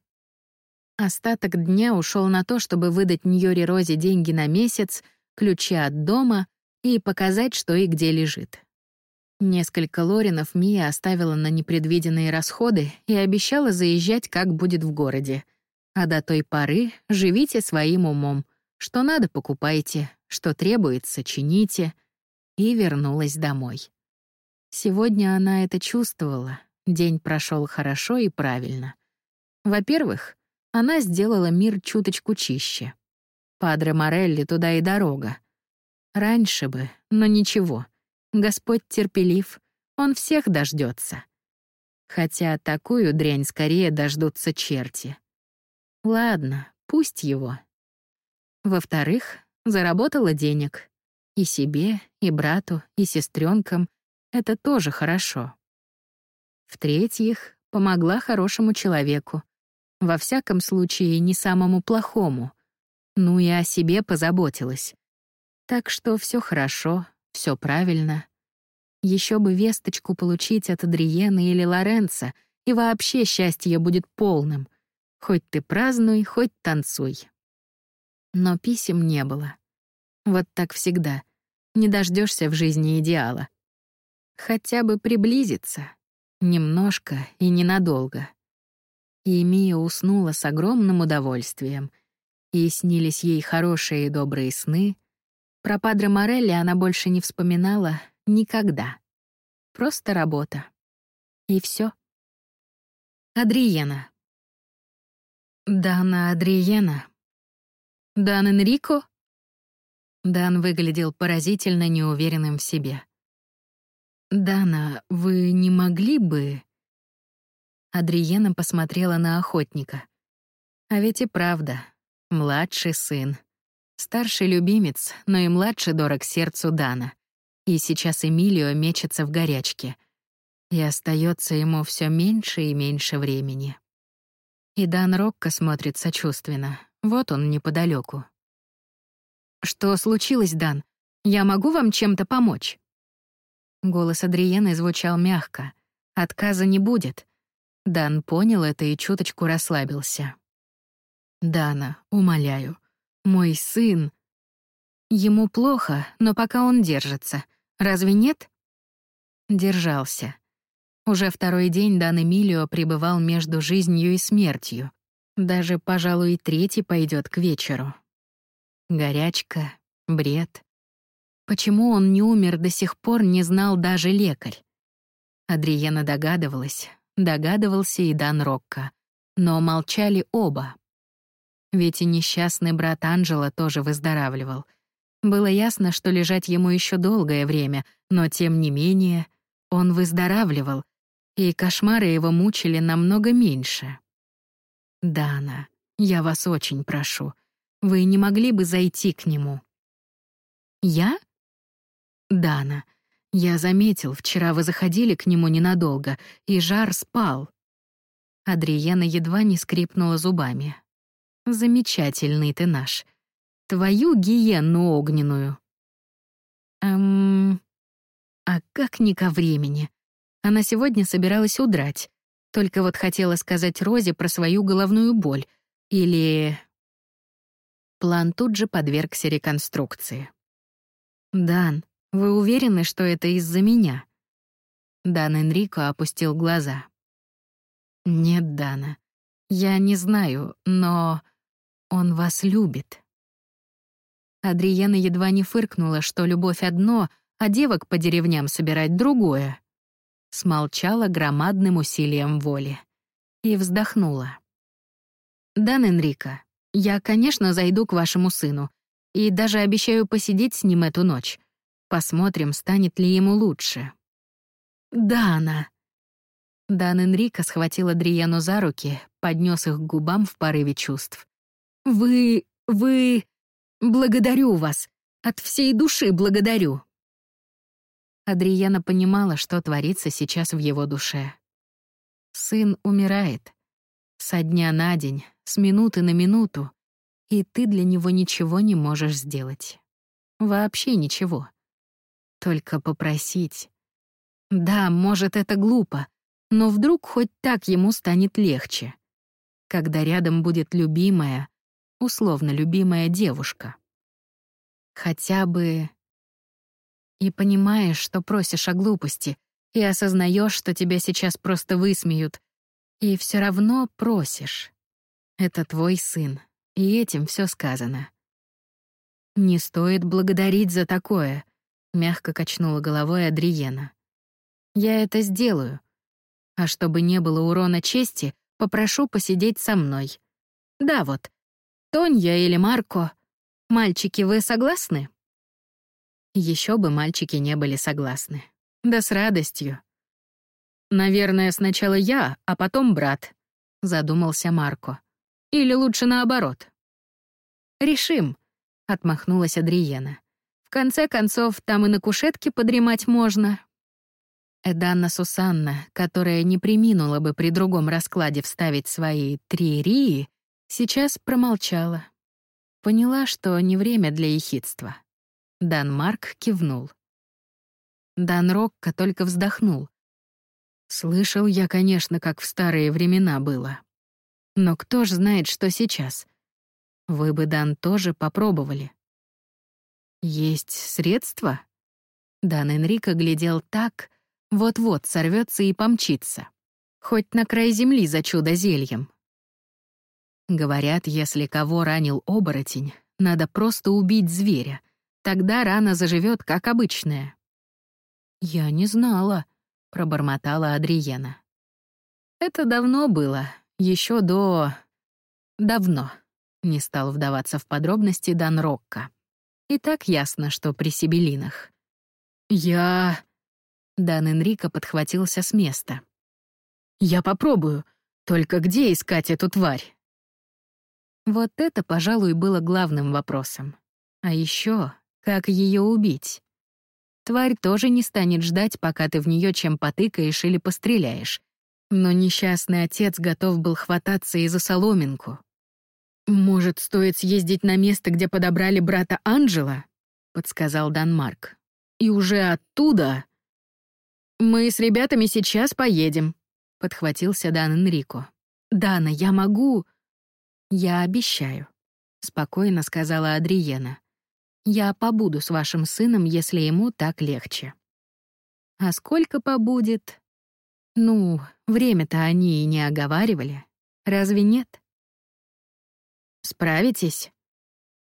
Остаток дня ушел на то, чтобы выдать Ньори Розе деньги на месяц, ключи от дома и показать, что и где лежит. Несколько лоринов Мия оставила на непредвиденные расходы и обещала заезжать, как будет в городе. А до той поры живите своим умом. Что надо, покупайте, что требуется, чините. И вернулась домой. Сегодня она это чувствовала. День прошел хорошо и правильно. Во-первых, она сделала мир чуточку чище. Падре Морелли туда и дорога. Раньше бы, но ничего — Господь терпелив, он всех дождется. Хотя такую дрянь скорее дождутся черти. Ладно, пусть его. Во-вторых, заработала денег. И себе, и брату, и сестренкам. Это тоже хорошо. В-третьих, помогла хорошему человеку. Во всяком случае, не самому плохому. Ну и о себе позаботилась. Так что все хорошо, все правильно. Еще бы весточку получить от Адриены или Лоренца, и вообще счастье будет полным. Хоть ты празднуй, хоть танцуй. Но писем не было. Вот так всегда. Не дождешься в жизни идеала. Хотя бы приблизиться. Немножко и ненадолго. И Мия уснула с огромным удовольствием. И снились ей хорошие и добрые сны — про Падре Морелли она больше не вспоминала никогда. Просто работа. И все. Адриена. Дана Адриена. Дан Энрико? Дан выглядел поразительно неуверенным в себе. «Дана, вы не могли бы...» Адриена посмотрела на охотника. А ведь и правда, младший сын. Старший любимец, но и младший дорог сердцу Дана. И сейчас Эмилио мечется в горячке. И остается ему все меньше и меньше времени. И Дан Рокко смотрит сочувственно. Вот он неподалеку. «Что случилось, Дан? Я могу вам чем-то помочь?» Голос Адриены звучал мягко. Отказа не будет. Дан понял это и чуточку расслабился. «Дана, умоляю, мой сын. Ему плохо, но пока он держится. Разве нет? Держался. Уже второй день Дан Эмилио пребывал между жизнью и смертью. Даже, пожалуй, третий пойдет к вечеру. Горячка, бред. Почему он не умер до сих пор, не знал даже лекарь. Адриена догадывалась, догадывался и Дан Рокко. Но молчали оба. Ведь и несчастный брат Анджела тоже выздоравливал. Было ясно, что лежать ему еще долгое время, но тем не менее он выздоравливал, и кошмары его мучили намного меньше. «Дана, я вас очень прошу, вы не могли бы зайти к нему?» «Я?» «Дана, я заметил, вчера вы заходили к нему ненадолго, и жар спал». Адриена едва не скрипнула зубами. Замечательный ты наш. Твою гиенну огненную. Эм... А как не ко времени? Она сегодня собиралась удрать. Только вот хотела сказать Розе про свою головную боль. Или... План тут же подвергся реконструкции. «Дан, вы уверены, что это из-за меня?» Дан Энрико опустил глаза. «Нет, Дана, я не знаю, но он вас любит». Адриена едва не фыркнула, что любовь одно, а девок по деревням собирать другое. Смолчала громадным усилием воли. И вздохнула. «Дан Энрико, я, конечно, зайду к вашему сыну, и даже обещаю посидеть с ним эту ночь. Посмотрим, станет ли ему лучше». «Дана!» Дан Энрико схватил Адриену за руки, поднес их к губам в порыве чувств. «Вы... вы... благодарю вас! От всей души благодарю!» Адриена понимала, что творится сейчас в его душе. Сын умирает. Со дня на день, с минуты на минуту, и ты для него ничего не можешь сделать. Вообще ничего. Только попросить. Да, может, это глупо, но вдруг хоть так ему станет легче. Когда рядом будет любимая, условно любимая девушка. Хотя бы... И понимаешь, что просишь о глупости, и осознаешь, что тебя сейчас просто высмеют, и все равно просишь. Это твой сын, и этим все сказано. «Не стоит благодарить за такое», — мягко качнула головой Адриена. «Я это сделаю. А чтобы не было урона чести, попрошу посидеть со мной. Да вот, Тонья или Марко. Мальчики, вы согласны?» Еще бы мальчики не были согласны. Да с радостью. «Наверное, сначала я, а потом брат», — задумался Марко. Или лучше наоборот? «Решим», — отмахнулась Адриена. «В конце концов, там и на кушетке подремать можно». Эданна Сусанна, которая не приминула бы при другом раскладе вставить свои три рии, сейчас промолчала. Поняла, что не время для ехидства. Дан Марк кивнул. Дан Рокко только вздохнул. Слышал я, конечно, как в старые времена было. Но кто ж знает, что сейчас? Вы бы, Дан, тоже попробовали. Есть средства? Дан Энрико глядел так, вот-вот сорвется и помчится. Хоть на край земли за чудо-зельем. Говорят, если кого ранил оборотень, надо просто убить зверя. Тогда рана заживет, как обычная. «Я не знала», — пробормотала Адриена. «Это давно было, еще до... давно. Не стал вдаваться в подробности Дан Рокко. И так ясно, что при Сибелинах. «Я...» Дан Энрико подхватился с места. «Я попробую. Только где искать эту тварь?» Вот это, пожалуй, было главным вопросом. А еще, как ее убить? Тварь тоже не станет ждать, пока ты в нее чем потыкаешь или постреляешь. Но несчастный отец готов был хвататься и за соломинку. «Может, стоит съездить на место, где подобрали брата Анджела?» — подсказал Данмарк. «И уже оттуда...» «Мы с ребятами сейчас поедем», — подхватился Дан Энрико. «Дана, я могу...» «Я обещаю», — спокойно сказала Адриена. «Я побуду с вашим сыном, если ему так легче». «А сколько побудет?» Ну, время-то они и не оговаривали. Разве нет? «Справитесь?»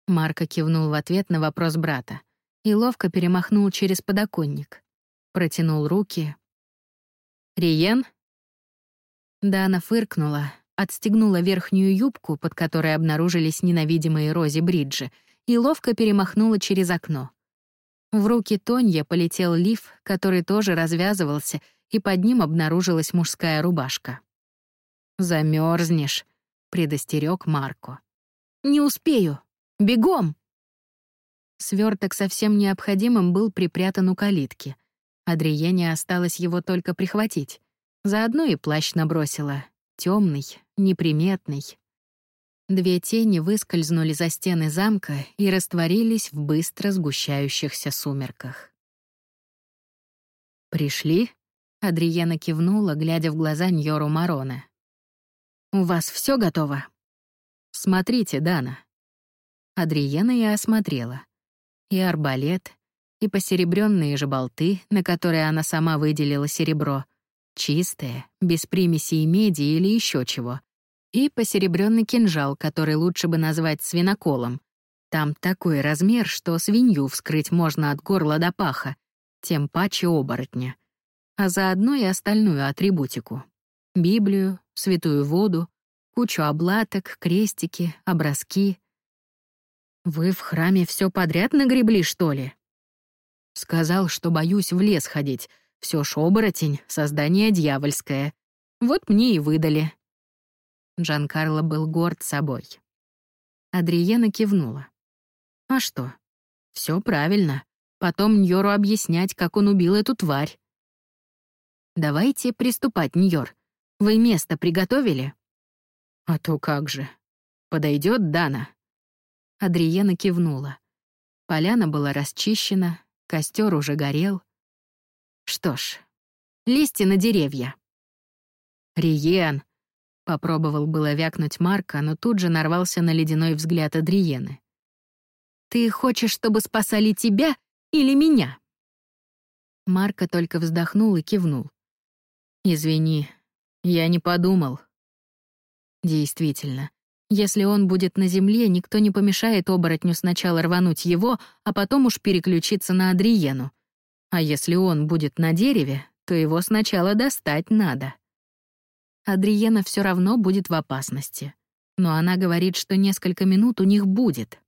Марко кивнул в ответ на вопрос брата и ловко перемахнул через подоконник. Протянул руки. «Риен?» Дана фыркнула, отстегнула верхнюю юбку, под которой обнаружились ненавидимые Рози Бриджи, и ловко перемахнула через окно. В руки Тонья полетел лиф, который тоже развязывался и под ним обнаружилась мужская рубашка. Замерзнешь, предостерег Марко. «Не успею! Бегом!» Сверток совсем необходимым был припрятан у калитки. Адриене осталось его только прихватить. Заодно и плащ набросила. темный, неприметный. Две тени выскользнули за стены замка и растворились в быстро сгущающихся сумерках. «Пришли?» — Адриена кивнула, глядя в глаза Ньору Мароне. «У вас все готово?» «Смотрите, Дана». Адриена я осмотрела. И арбалет, и посеребренные же болты, на которые она сама выделила серебро, чистые, без примесей меди или еще чего, и посеребренный кинжал, который лучше бы назвать свиноколом. Там такой размер, что свинью вскрыть можно от горла до паха, тем паче оборотня. А заодно и остальную атрибутику. Библию, святую воду, кучу облаток, крестики, образки. «Вы в храме все подряд нагребли, что ли?» Сказал, что боюсь в лес ходить. Все ж оборотень, создание дьявольское. Вот мне и выдали. Джан Карло был горд собой. Адриена кивнула. А что? Все правильно. Потом Ньору объяснять, как он убил эту тварь. «Давайте приступать, Ньор. Вы место приготовили?» «А то как же. Подойдет Дана?» Адриена кивнула. Поляна была расчищена, костер уже горел. Что ж, листья на деревья. «Риен!» — попробовал было вякнуть Марка, но тут же нарвался на ледяной взгляд Адриены. «Ты хочешь, чтобы спасали тебя или меня?» Марка только вздохнул и кивнул. «Извини, я не подумал». Действительно, если он будет на земле, никто не помешает оборотню сначала рвануть его, а потом уж переключиться на Адриену. А если он будет на дереве, то его сначала достать надо. Адриена все равно будет в опасности. Но она говорит, что несколько минут у них будет.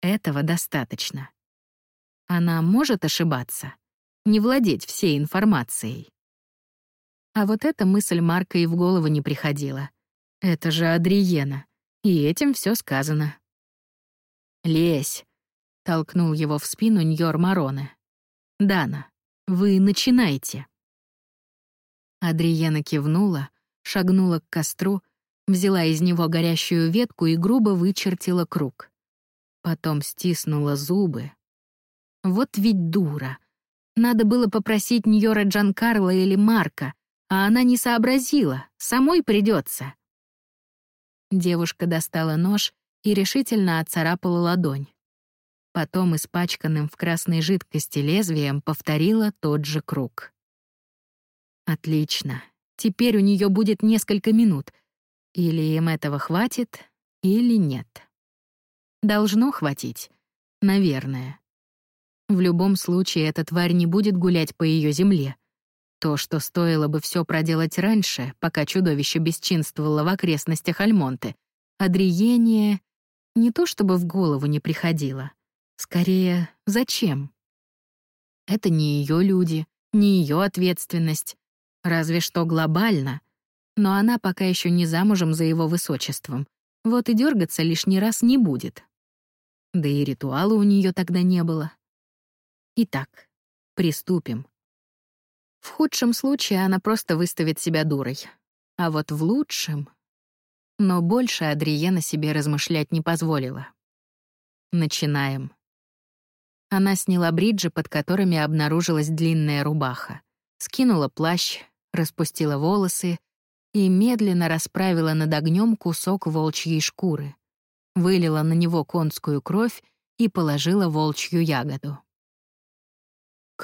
Этого достаточно. Она может ошибаться, не владеть всей информацией. А вот эта мысль Марка и в голову не приходила. Это же Адриена, и этим все сказано. «Лезь», — толкнул его в спину Ньор Мароне. «Дана, вы начинайте». Адриена кивнула, шагнула к костру, взяла из него горящую ветку и грубо вычертила круг. Потом стиснула зубы, вот ведь дура. Надо было попросить Ньора Джанкарла или Марка, а она не сообразила, самой придется. Девушка достала нож и решительно отцарапала ладонь. Потом испачканным в красной жидкости лезвием повторила тот же круг. Отлично. Теперь у нее будет несколько минут. Или им этого хватит, или нет. Должно хватить. Наверное. В любом случае, эта тварь не будет гулять по ее земле. То, что стоило бы все проделать раньше, пока чудовище бесчинствовало в окрестностях Альмонты, Адриение не то чтобы в голову не приходило. Скорее, зачем? Это не ее люди, не ее ответственность. Разве что глобально. Но она пока еще не замужем за его высочеством. Вот и дергаться лишний раз не будет. Да и ритуала у нее тогда не было. Итак, приступим. В худшем случае она просто выставит себя дурой. А вот в лучшем... Но больше Адриена себе размышлять не позволила. Начинаем. Она сняла бриджи, под которыми обнаружилась длинная рубаха, скинула плащ, распустила волосы и медленно расправила над огнем кусок волчьей шкуры, вылила на него конскую кровь и положила волчью ягоду.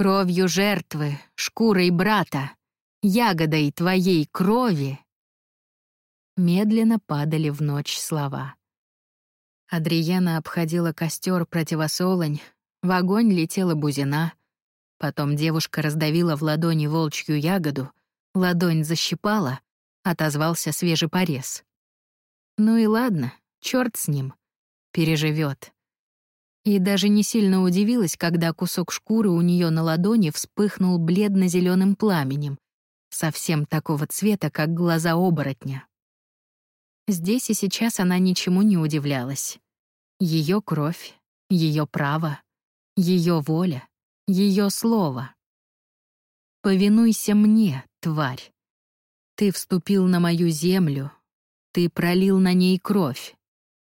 Кровью жертвы, шкурой брата, ягодой твоей крови. Медленно падали в ночь слова. Адриена обходила костер противосолонь, в огонь летела бузина. Потом девушка раздавила в ладони волчью ягоду, ладонь защипала, отозвался свежий порез. Ну и ладно, черт с ним. Переживет. И даже не сильно удивилась, когда кусок шкуры у нее на ладони вспыхнул бледно-зеленым пламенем, совсем такого цвета, как глаза оборотня. Здесь и сейчас она ничему не удивлялась. Ее кровь, ее право, ее воля, ее слово. «Повинуйся мне, тварь. Ты вступил на мою землю, ты пролил на ней кровь,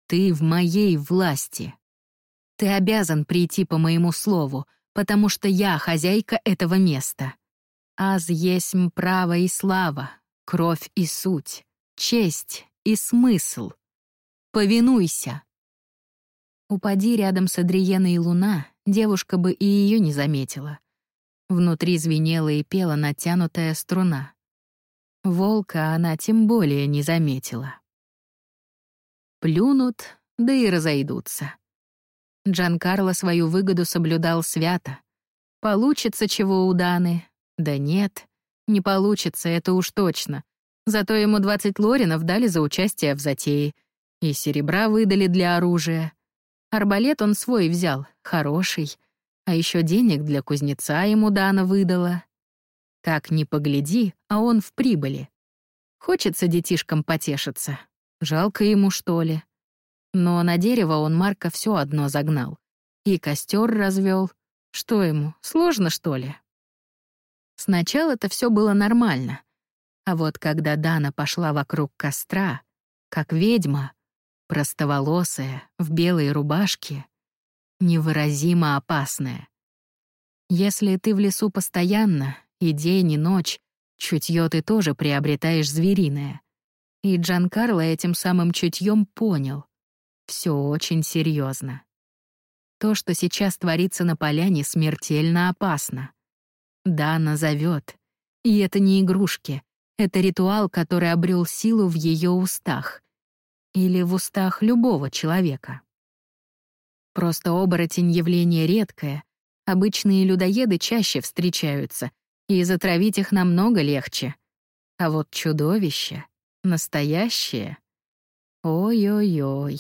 ты в моей власти». Ты обязан прийти по моему слову, потому что я хозяйка этого места. Аз есмь право и слава, кровь и суть, честь и смысл. Повинуйся. Упади рядом с Адриеной луна, девушка бы и ее не заметила. Внутри звенела и пела натянутая струна. Волка она тем более не заметила. Плюнут, да и разойдутся. Джан Карло свою выгоду соблюдал свято. Получится чего у Даны? Да нет, не получится, это уж точно. Зато ему 20 лоринов дали за участие в затее. И серебра выдали для оружия. Арбалет он свой взял, хороший. А еще денег для кузнеца ему Дана выдала. Как ни погляди, а он в прибыли. Хочется детишкам потешиться. Жалко ему, что ли. Но на дерево он Марка все одно загнал. И костер развел. Что ему, сложно, что ли? Сначала-то все было нормально. А вот когда Дана пошла вокруг костра, как ведьма, простоволосая, в белой рубашке, невыразимо опасная. Если ты в лесу постоянно, и день, и ночь, чутье ты тоже приобретаешь звериное. И Джан Карло этим самым чутьем понял. Все очень серьезно. То, что сейчас творится на поляне, смертельно опасно. Да, назовет. И это не игрушки. Это ритуал, который обрел силу в ее устах или в устах любого человека. Просто оборотень — явление редкое, обычные людоеды чаще встречаются, и затравить их намного легче. А вот чудовище, настоящее — ой-ой-ой.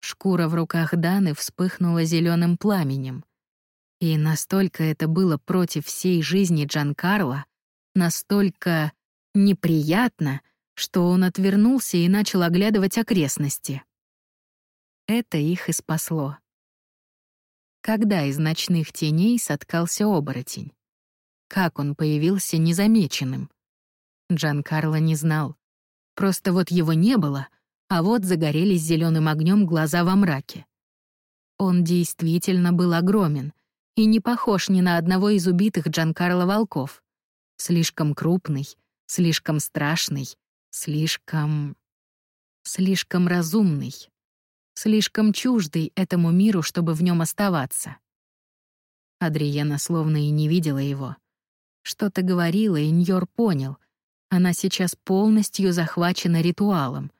Шкура в руках Даны вспыхнула зеленым пламенем. И настолько это было против всей жизни Джанкарла, настолько неприятно, что он отвернулся и начал оглядывать окрестности. Это их и спасло. Когда из ночных теней соткался оборотень? Как он появился незамеченным? Джан Карло не знал. Просто вот его не было, а вот загорелись зеленым огнем глаза во мраке. Он действительно был огромен и не похож ни на одного из убитых Джан Карло волков. Слишком крупный, слишком страшный, Слишком... слишком разумный. Слишком чуждый этому миру, чтобы в нем оставаться. Адриена словно и не видела его. Что-то говорила, и Ньор понял. Она сейчас полностью захвачена ритуалом.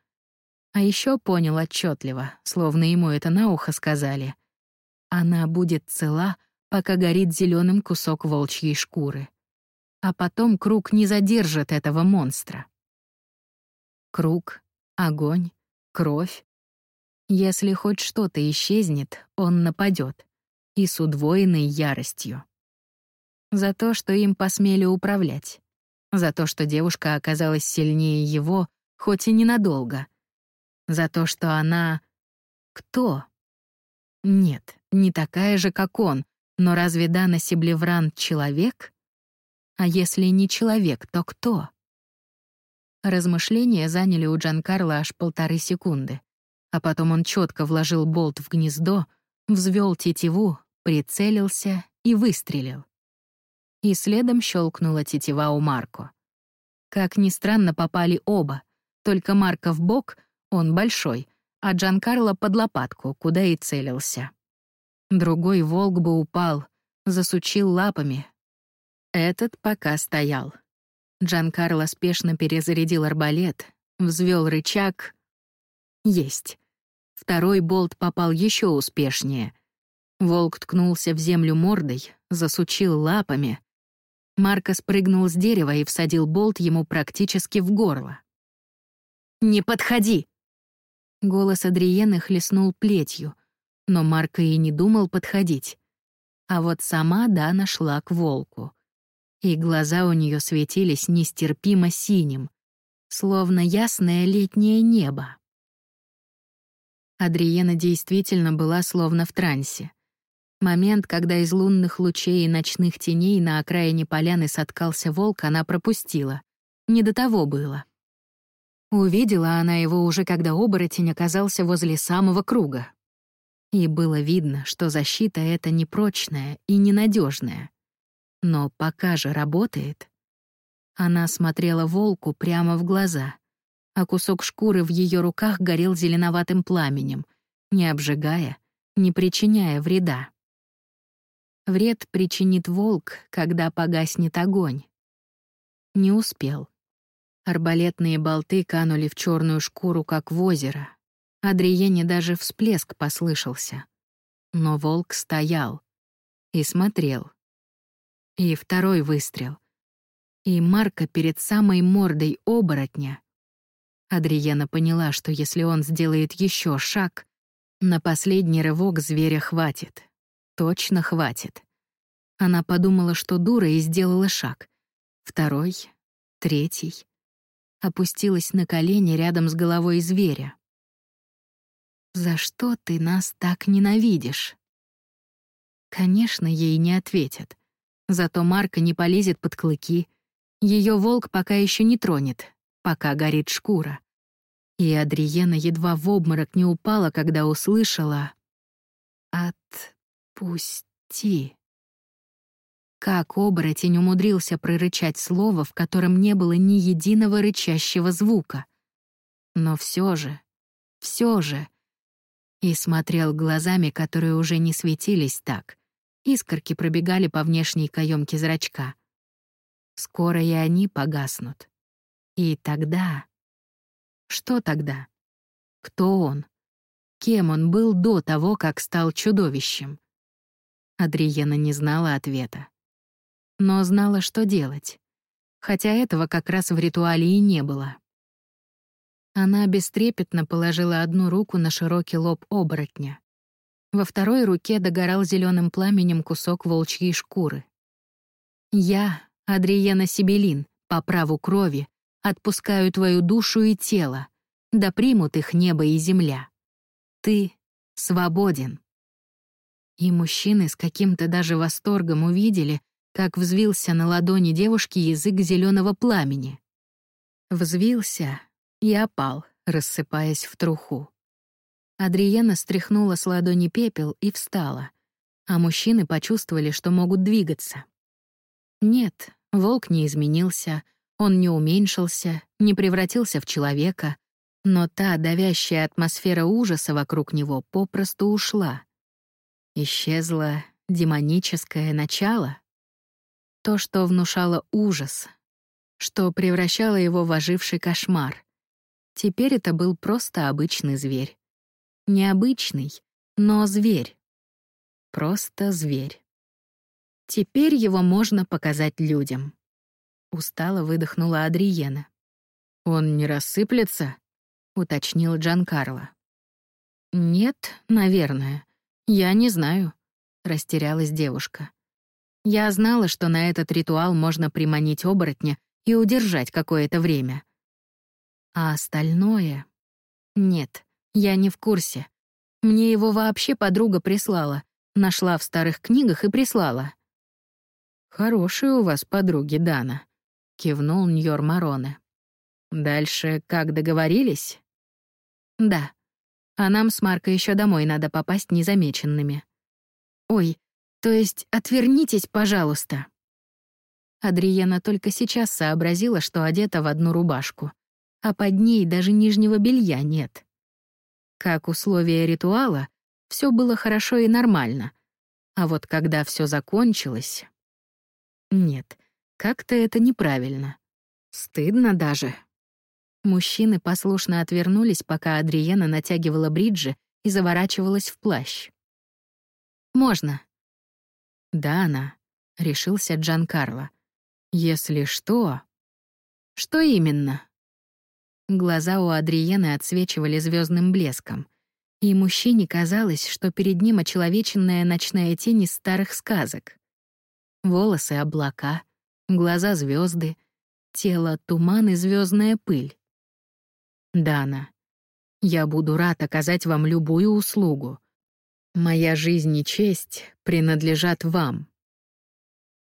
А еще понял отчетливо, словно ему это на ухо сказали. Она будет цела, пока горит зеленым кусок волчьей шкуры. А потом круг не задержит этого монстра. Круг, огонь, кровь. Если хоть что-то исчезнет, он нападет. И с удвоенной яростью. За то, что им посмели управлять. За то, что девушка оказалась сильнее его, хоть и ненадолго. За то, что она... Кто? Нет, не такая же, как он, но разве Дана Сиблевран человек? А если не человек, то кто? Размышления заняли у Джанкарла аж полторы секунды. А потом он четко вложил болт в гнездо, взвел тетиву, прицелился и выстрелил. И следом щелкнула тетива у Марко. Как ни странно, попали оба. Только Марко в бок, он большой, а Джанкарло под лопатку, куда и целился. Другой волк бы упал, засучил лапами. Этот пока стоял. Джан Карло спешно перезарядил арбалет, взвел рычаг. Есть. Второй болт попал еще успешнее. Волк ткнулся в землю мордой, засучил лапами. Марко спрыгнул с дерева и всадил болт ему практически в горло. «Не подходи!» Голос Адриены хлестнул плетью, но Марко и не думал подходить. А вот сама Дана шла к волку и глаза у нее светились нестерпимо синим, словно ясное летнее небо. Адриена действительно была словно в трансе. Момент, когда из лунных лучей и ночных теней на окраине поляны соткался волк, она пропустила. Не до того было. Увидела она его уже, когда оборотень оказался возле самого круга. И было видно, что защита эта непрочная и ненадежная. Но пока же работает. Она смотрела волку прямо в глаза, а кусок шкуры в ее руках горел зеленоватым пламенем, не обжигая, не причиняя вреда. Вред причинит волк, когда погаснет огонь. Не успел. Арбалетные болты канули в черную шкуру, как в озеро. Адриене даже всплеск послышался. Но волк стоял и смотрел. И второй выстрел. И Марка перед самой мордой оборотня. Адриена поняла, что если он сделает еще шаг, на последний рывок зверя хватит. Точно хватит. Она подумала, что дура, и сделала шаг. Второй, третий. Опустилась на колени рядом с головой зверя. «За что ты нас так ненавидишь?» Конечно, ей не ответят. Зато Марка не полезет под клыки. Ее волк пока еще не тронет, пока горит шкура. И Адриена едва в обморок не упала, когда услышала «Отпусти». Как оборотень умудрился прорычать слово, в котором не было ни единого рычащего звука. Но все же, все же... И смотрел глазами, которые уже не светились так. Искорки пробегали по внешней каемке зрачка. Скоро и они погаснут. И тогда... Что тогда? Кто он? Кем он был до того, как стал чудовищем? Адриена не знала ответа но знала, что делать. Хотя этого как раз в ритуале и не было. Она бестрепетно положила одну руку на широкий лоб оборотня. Во второй руке догорал зеленым пламенем кусок волчьей шкуры. «Я, Адриена Сибелин, по праву крови, отпускаю твою душу и тело, да примут их небо и земля. Ты свободен». И мужчины с каким-то даже восторгом увидели, как взвился на ладони девушки язык зеленого пламени. Взвился и опал, рассыпаясь в труху. Адриена стряхнула с ладони пепел и встала, а мужчины почувствовали, что могут двигаться. Нет, волк не изменился, он не уменьшился, не превратился в человека, но та давящая атмосфера ужаса вокруг него попросту ушла. Исчезло демоническое начало. То, что внушало ужас, что превращало его в оживший кошмар. Теперь это был просто обычный зверь. Необычный, но зверь. Просто зверь. Теперь его можно показать людям. Устало выдохнула Адриена. «Он не рассыплется?» — уточнил Джанкарло. «Нет, наверное. Я не знаю», — растерялась девушка. Я знала, что на этот ритуал можно приманить оборотня и удержать какое-то время. А остальное... Нет, я не в курсе. Мне его вообще подруга прислала. Нашла в старых книгах и прислала. «Хорошие у вас подруги, Дана», — кивнул Ньор Мароне. «Дальше как договорились?» «Да. А нам с Маркой еще домой надо попасть незамеченными». «Ой, то есть отвернитесь, пожалуйста». Адриена только сейчас сообразила, что одета в одну рубашку, а под ней даже нижнего белья нет. Как условие ритуала, все было хорошо и нормально. А вот когда все закончилось... Нет, как-то это неправильно. Стыдно даже. Мужчины послушно отвернулись, пока Адриена натягивала бриджи и заворачивалась в плащ. «Можно», «Да, она», — решился Джан Карло. «Если что...» «Что именно?» Глаза у Адриены отсвечивали звездным блеском, и мужчине казалось, что перед ним очеловеченная ночная тень из старых сказок. Волосы — облака, глаза — звезды, тело — туман и звездная пыль. «Дана, я буду рад оказать вам любую услугу, Моя жизнь и честь принадлежат вам.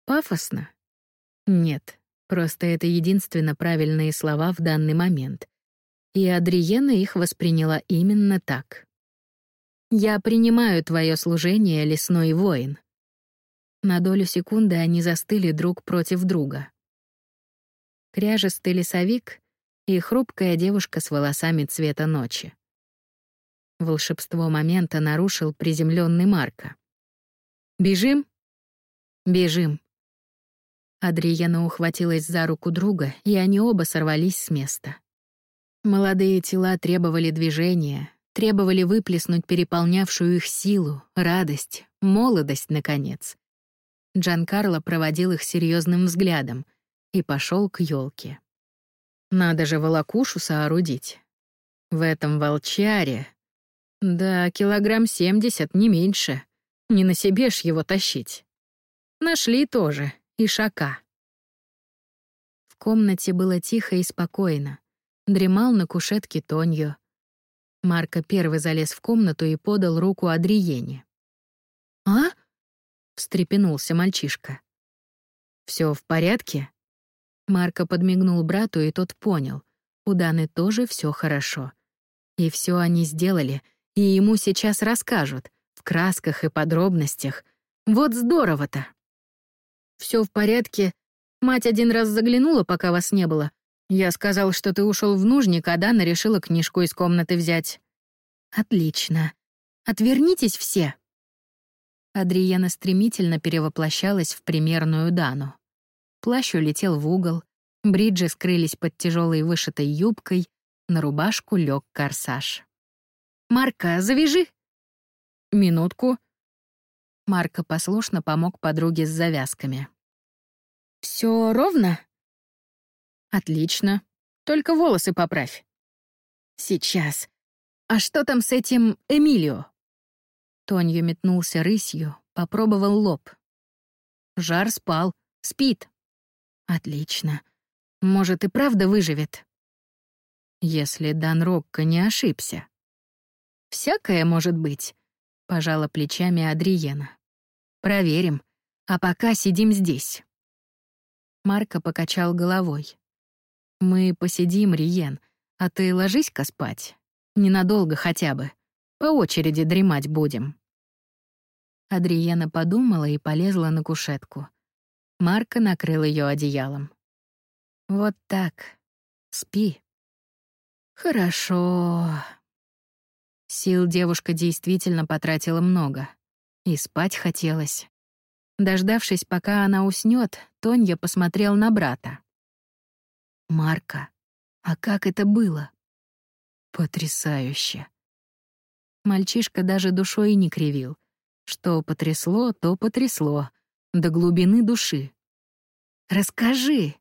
Пафосно? Нет, просто это единственно правильные слова в данный момент. И Адриена их восприняла именно так. «Я принимаю твое служение, лесной воин». На долю секунды они застыли друг против друга. Кряжестый лесовик и хрупкая девушка с волосами цвета ночи. Волшебство момента нарушил приземленный Марка. «Бежим?» «Бежим». Адриена ухватилась за руку друга, и они оба сорвались с места. Молодые тела требовали движения, требовали выплеснуть переполнявшую их силу, радость, молодость, наконец. Джан Карло проводил их серьезным взглядом и пошел к елке. Надо же волокушу соорудить. В этом волчаре... Да, килограмм семьдесят, не меньше. Не на себе ж его тащить. Нашли тоже, и шака. В комнате было тихо и спокойно. Дремал на кушетке Тонью. Марко первый залез в комнату и подал руку Адриене. «А?» — встрепенулся мальчишка. Все в порядке?» Марко подмигнул брату, и тот понял. У Даны тоже все хорошо. И все они сделали, и ему сейчас расскажут, в красках и подробностях. Вот здорово-то! Все в порядке. Мать один раз заглянула, пока вас не было. Я сказал, что ты ушел в нужник, а Дана решила книжку из комнаты взять. Отлично. Отвернитесь все. Адриена стремительно перевоплощалась в примерную Дану. Плащ улетел в угол, бриджи скрылись под тяжелой вышитой юбкой, на рубашку лег корсаж. «Марка, завяжи!» «Минутку». Марка послушно помог подруге с завязками. Все ровно?» «Отлично. Только волосы поправь». «Сейчас. А что там с этим Эмилио?» Тонью метнулся рысью, попробовал лоб. Жар спал, спит. Отлично. Может, и правда выживет. Если Дан Рокко не ошибся. Всякое может быть, пожала плечами Адриена. Проверим. А пока сидим здесь. Марко покачал головой. Мы посидим, Риен, а ты ложись-ка спать. Ненадолго хотя бы. По очереди дремать будем. Адриена подумала и полезла на кушетку. Марка накрыл ее одеялом. «Вот так. Спи». «Хорошо». Сил девушка действительно потратила много. И спать хотелось. Дождавшись, пока она уснет, Тонья посмотрел на брата. «Марка, а как это было?» «Потрясающе». Мальчишка даже душой не кривил. Что потрясло, то потрясло до глубины души. «Расскажи!»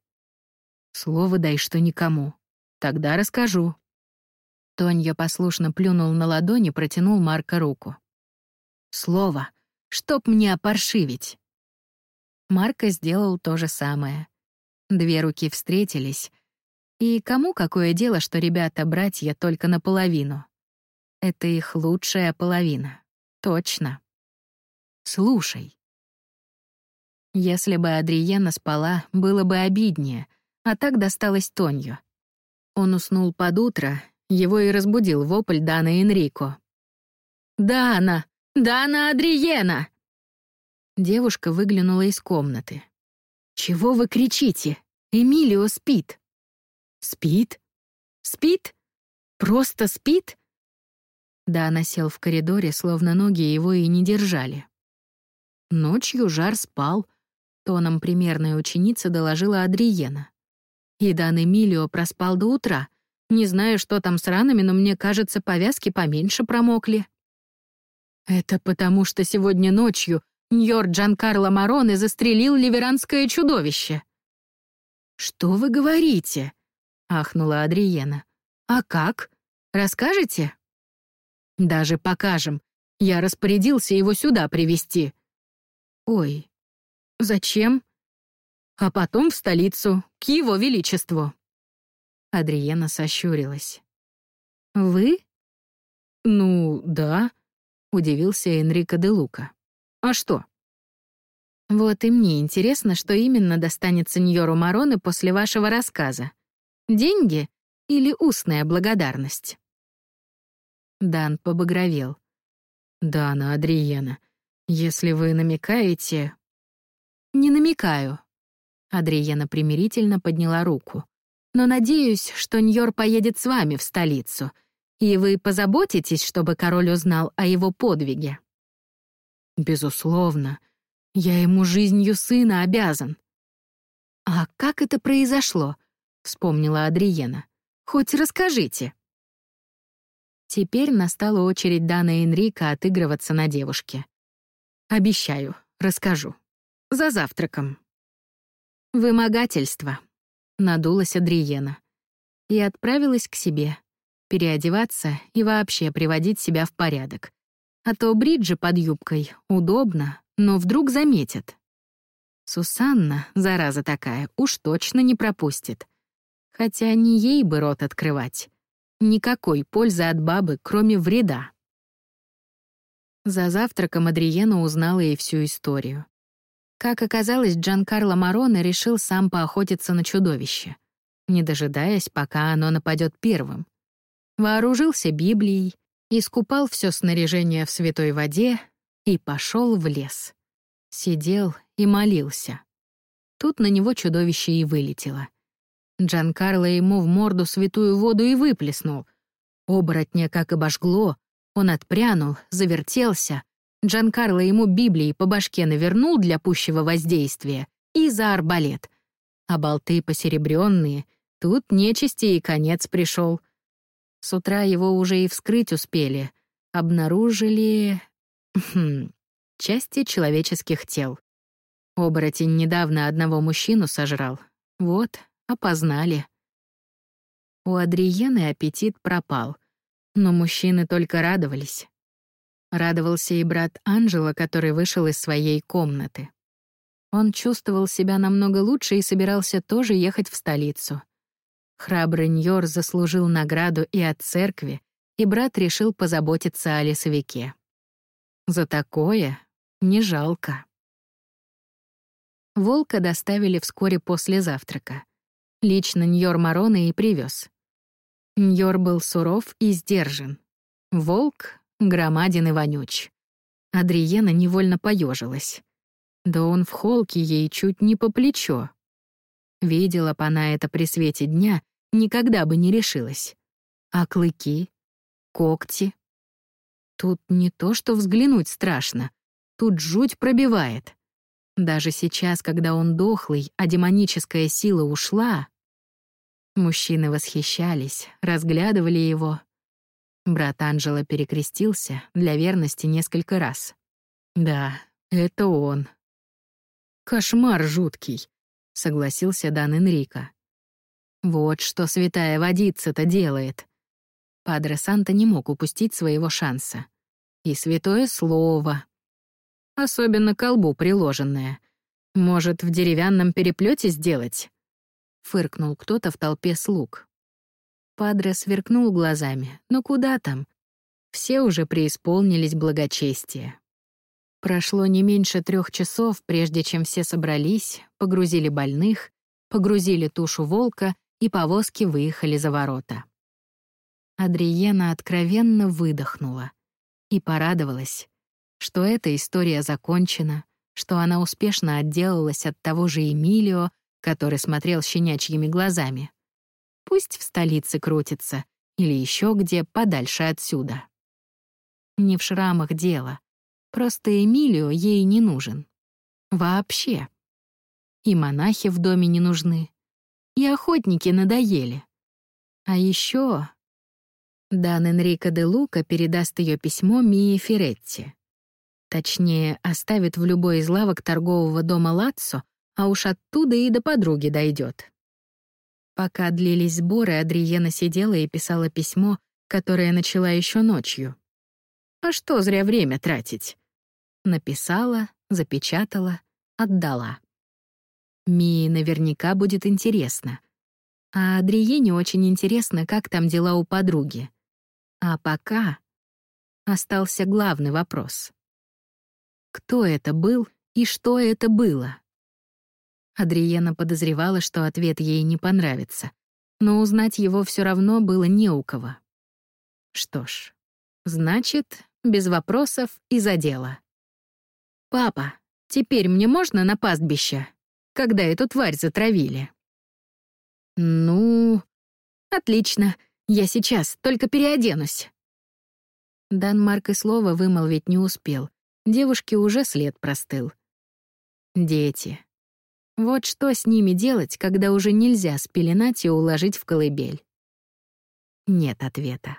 «Слово дай, что никому. Тогда расскажу». Тонья послушно плюнул на ладони, протянул Марка руку. «Слово, чтоб мне опаршивить!» Марка сделал то же самое. Две руки встретились. И кому какое дело, что ребята-братья только наполовину? Это их лучшая половина. Точно. Слушай. Если бы Адриена спала, было бы обиднее, а так досталось Тонью. Он уснул под утро, его и разбудил вопль Дана Энрико. «Дана! Дана Адриена!» Девушка выглянула из комнаты. «Чего вы кричите? Эмилио спит!» «Спит? Спит? Просто спит?» Дана сел в коридоре, словно ноги его и не держали. Ночью жар спал, Тоном примерная ученица доложила Адриена. И Дан Эмилио проспал до утра. Не знаю, что там с ранами, но мне кажется, повязки поменьше промокли. Это потому, что сегодня ночью Ньор Джанкарло Мароне застрелил ливеранское чудовище. «Что вы говорите?» — ахнула Адриена. «А как? Расскажете?» «Даже покажем. Я распорядился его сюда привести «Ой, Зачем? А потом в столицу, к его величеству. Адриена сощурилась. Вы? Ну, да, удивился Энрико де Лука. А что? Вот и мне интересно, что именно достанет сеньору Мароне после вашего рассказа. Деньги или устная благодарность? Дан побагровел. «Дана Адриена, если вы намекаете, не намекаю». Адриена примирительно подняла руку. «Но надеюсь, что Ньор поедет с вами в столицу, и вы позаботитесь, чтобы король узнал о его подвиге». «Безусловно. Я ему жизнью сына обязан». «А как это произошло?» — вспомнила Адриена. «Хоть расскажите». Теперь настала очередь Дана Энрика отыгрываться на девушке. «Обещаю, расскажу. За завтраком». «Вымогательство», — надулась Адриена. И отправилась к себе, переодеваться и вообще приводить себя в порядок. А то бриджи под юбкой удобно, но вдруг заметят. Сусанна, зараза такая, уж точно не пропустит. Хотя не ей бы рот открывать. Никакой пользы от бабы, кроме вреда. За завтраком Адриена узнала и всю историю. Как оказалось, Джанкарло Мароне решил сам поохотиться на чудовище, не дожидаясь, пока оно нападет первым. Вооружился Библией, искупал все снаряжение в святой воде и пошел в лес. Сидел и молился. Тут на него чудовище и вылетело. Джанкарло ему в морду святую воду и выплеснул. Оборотня как и божгло, он отпрянул, завертелся. Джанкарло ему Библии по башке навернул для пущего воздействия и за арбалет. А болты посеребренные, тут нечисти и конец пришел. С утра его уже и вскрыть успели. Обнаружили... Хм, части человеческих тел. Оборотень недавно одного мужчину сожрал. Вот, опознали. У Адриены аппетит пропал, но мужчины только радовались. Радовался и брат Анжела, который вышел из своей комнаты. Он чувствовал себя намного лучше и собирался тоже ехать в столицу. Храбрый Ньор заслужил награду и от церкви, и брат решил позаботиться о лесовике. За такое не жалко. Волка доставили вскоре после завтрака. Лично Ньор Мароне и привез. Ньор был суров и сдержан. Волк — громадин и вонюч. Адриена невольно поежилась. Да он в холке ей чуть не по плечо. Видела б она это при свете дня, никогда бы не решилась. А клыки? Когти? Тут не то, что взглянуть страшно. Тут жуть пробивает. Даже сейчас, когда он дохлый, а демоническая сила ушла, Мужчины восхищались, разглядывали его. Брат Анжела перекрестился для верности несколько раз. «Да, это он». «Кошмар жуткий», — согласился Дан Энрико. «Вот что святая водица-то делает». Падре Санта не мог упустить своего шанса. И святое слово. Особенно колбу приложенное. Может, в деревянном переплете сделать? фыркнул кто-то в толпе слуг. Падре сверкнул глазами, но куда там? Все уже преисполнились благочестия. Прошло не меньше трех часов, прежде чем все собрались, погрузили больных, погрузили тушу волка и повозки выехали за ворота. Адриена откровенно выдохнула и порадовалась, что эта история закончена, что она успешно отделалась от того же Эмилио, который смотрел щенячьими глазами. Пусть в столице крутится или еще где подальше отсюда. Не в шрамах дело. Просто Эмилио ей не нужен. Вообще. И монахи в доме не нужны. И охотники надоели. А еще Дан Энрико де Лука передаст ее письмо Мии Феретти. Точнее, оставит в любой из лавок торгового дома Лацо а уж оттуда и до подруги дойдет. Пока длились сборы, Адриена сидела и писала письмо, которое начала еще ночью. А что зря время тратить? Написала, запечатала, отдала. Мии наверняка будет интересно. А Адриене очень интересно, как там дела у подруги. А пока остался главный вопрос. Кто это был и что это было? Адриена подозревала, что ответ ей не понравится, но узнать его все равно было не у кого. Что ж, значит, без вопросов и за дело. «Папа, Теперь мне можно на пастбище, когда эту тварь затравили?» «Ну...» «Отлично. Я сейчас, только переоденусь». Данмарк и слова вымолвить не успел. Девушке уже след простыл. Дети. Вот что с ними делать, когда уже нельзя спеленать и уложить в колыбель? Нет ответа.